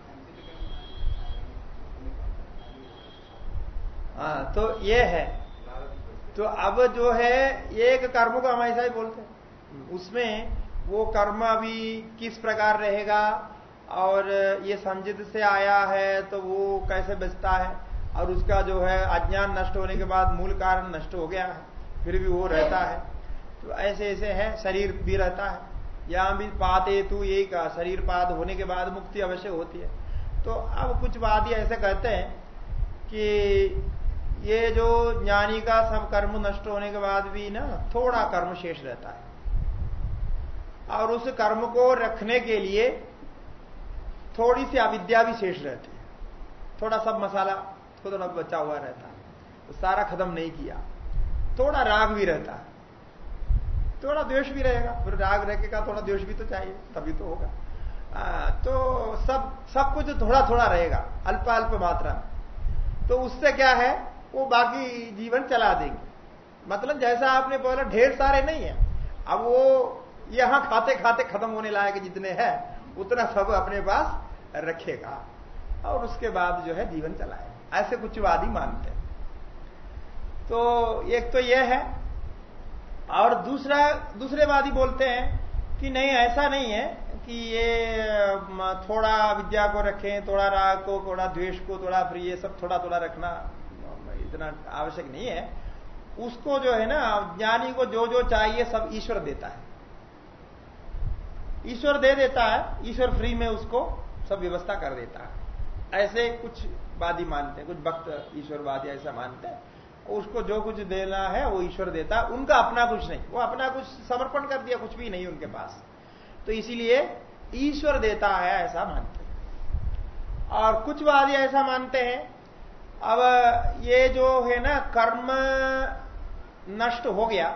हाँ तो ये है। तो अब जो है एक कर्म को हम ऐसा ही बोलते हैं। उसमें वो कर्म अभी किस प्रकार रहेगा और ये संजित से आया है तो वो कैसे बचता है? और उसका जो है अज्ञान नष्ट होने के बाद मूल कारण नष्ट हो गया है फिर भी वो रहता है। तो ऐसे ऐसे है, शरीर भी रहता है। यहाँ भी पाते तू यही का शरीर पाद होने के बाद मुक्ति अवश्य होती है। तो अब कुछ वादी ऐसे कहते हैं कि ये जो ज्ञानी का सब कर्म नष्ट होने के बाद भी ना, थोड़ा कर्म शेष रहता है। और उस कर्म को रखने के लिए थोड़ी सी अविद्या भी शेष रहती है। थोड़ा सब मसाला थोड़ा बचा हुआ रहता। है तो सारा खत्म नहीं किया। थोड़ा राग भी रहता। है थोड़ा द्वेष भी रहेगा। फिर राग रहेगा थोड़ा द्वेष भी तो चाहिए तभी तो होगा। आ, तो सब सब कुछ थोड़ा थोड़ा रहेगा अल्प अल्प मात्रा में। तो उससे क्या है? वो बाकी जीवन चला देंगे। मतलब जैसा आपने बोला ढेर सारे नहीं है। अब वो यहाँ खाते खाते खत्म होने लायक जितने हैं उतना सब अपने पास रखेगा। और उसके बाद जो है जीवन चलाएगा। ऐसे कुछ वादी मानते हैं। तो एक तो यह है, और दूसरा, दूसरे वादी बोलते हैं कि नहीं, ऐसा नहीं है कि ये थोड़ा विद्या को रखें, थोड़ा राग को, थोड़ा द्वेष को, थोड़ा फिर ये सब थोड़ा थोड़ा रखना इतना आवश्यक नहीं है। उसको जो है ना, ज्ञानी को जो जो चाहिए सब ईश्वर देता है। ईश्वर दे देता है, ईश्वर फ्री में उसको सब व्यवस्था कर देता है। ऐसे कुछ वादी मानते हैं, कुछ भक्त ईश्वरवादी ऐसा मानते हैं, उसको जो कुछ देना है वो ईश्वर देता उनका अपना कुछ नहीं, वो अपना कुछ समर्पण कर दिया, कुछ भी नहीं उनके पास। तो इसीलिए ईश्वर देता है ऐसा मानते हैं। और कुछ वादी ऐसा मानते हैं, अब ये जो है ना, कर्म नष्ट हो गया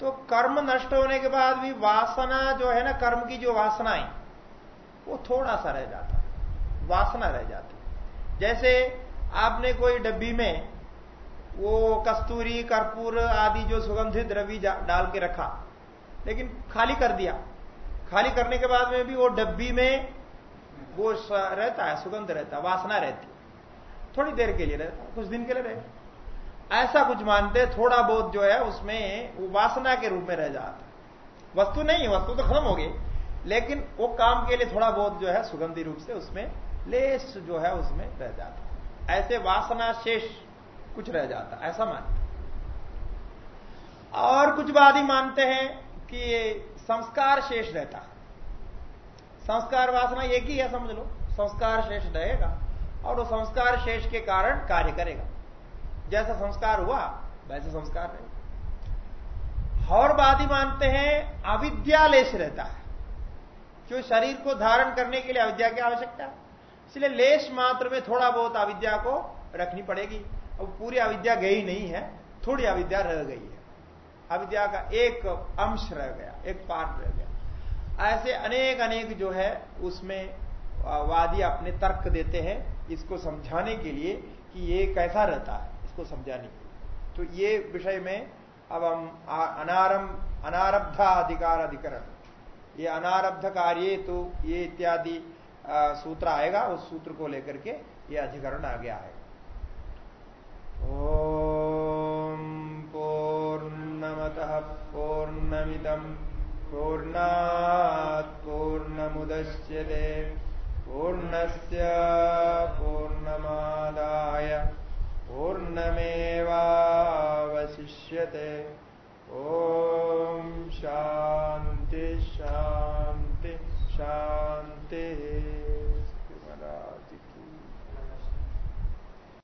तो कर्म नष्ट होने के बाद भी वासना जो है ना, कर्म की जो वासनाएँ, वो थोड़ा सा रह जाता वासना रह जाती जैसे आपने कोई डब्बी में वो कस्तूरी, कर्पूर आदि जो सुगंधित द्रव्य डाल के रखा, लेकिन खाली कर दिया। खाली करने के बाद में भी वो डब्बी में वो रहता है, सुगंध रहता है, वासना रहती थोड़ी देर के लिए रहता कुछ दिन के लिए रहता ऐसा कुछ मानते, थोड़ा बहुत जो है उसमें वो वासना के रूप में रह जाता वस्तु नहीं, वस्तु तो खत्म हो गई, लेकिन वो काम के लिए थोड़ा बहुत जो है सुगंधी रूप से उसमें लेस जो है उसमें रह जाता ऐसे वासना शेष कुछ रह जाता ऐसा मानते और कुछ वादी मानते हैं कि ये संस्कार शेष रहता संस्कार वासना एक ही है, समझ लो। संस्कार शेष रहेगा और वो संस्कार शेष के कारण कार्य करेगा। जैसा संस्कार हुआ, वैसे संस्कार रहेगा। और वादी मानते हैं अविद्यालेश रहता है। जो शरीर को धारण करने के लिए अविद्या की आवश्यकता है। इसलिए लेश मात्र में थोड़ा बहुत अविद्या को रखनी पड़ेगी। अब पूरी अविद्या गई नहीं है, थोड़ी अविद्या रह गई है। अविद्या का एक अंश रह गया, एक पार्ट रह गया। ऐसे अनेक अनेक जो है, उसमें वादी अपने तर्क देते हैं, इसको समझाने के लिए कि ये कैसा रहता है, इसको समझाने के लिए। तो ये विषय में अब हम अनारंभ अनारब्धा अधिकार अधिकरण ये अनारब्ध कार्य तो ये इत्यादि सूत्र आएगा, उस सूत्र को लेकर के ये अधिकरण आ गया है। ओम पूर्णमत पूर्णमिदम पूर्णात् पूर्णमुदश्यते पूर्णस्य पूर्णमादाय, पूर्णमेवावशिष्यते। ॐ शान्ति शान्ति। शांति।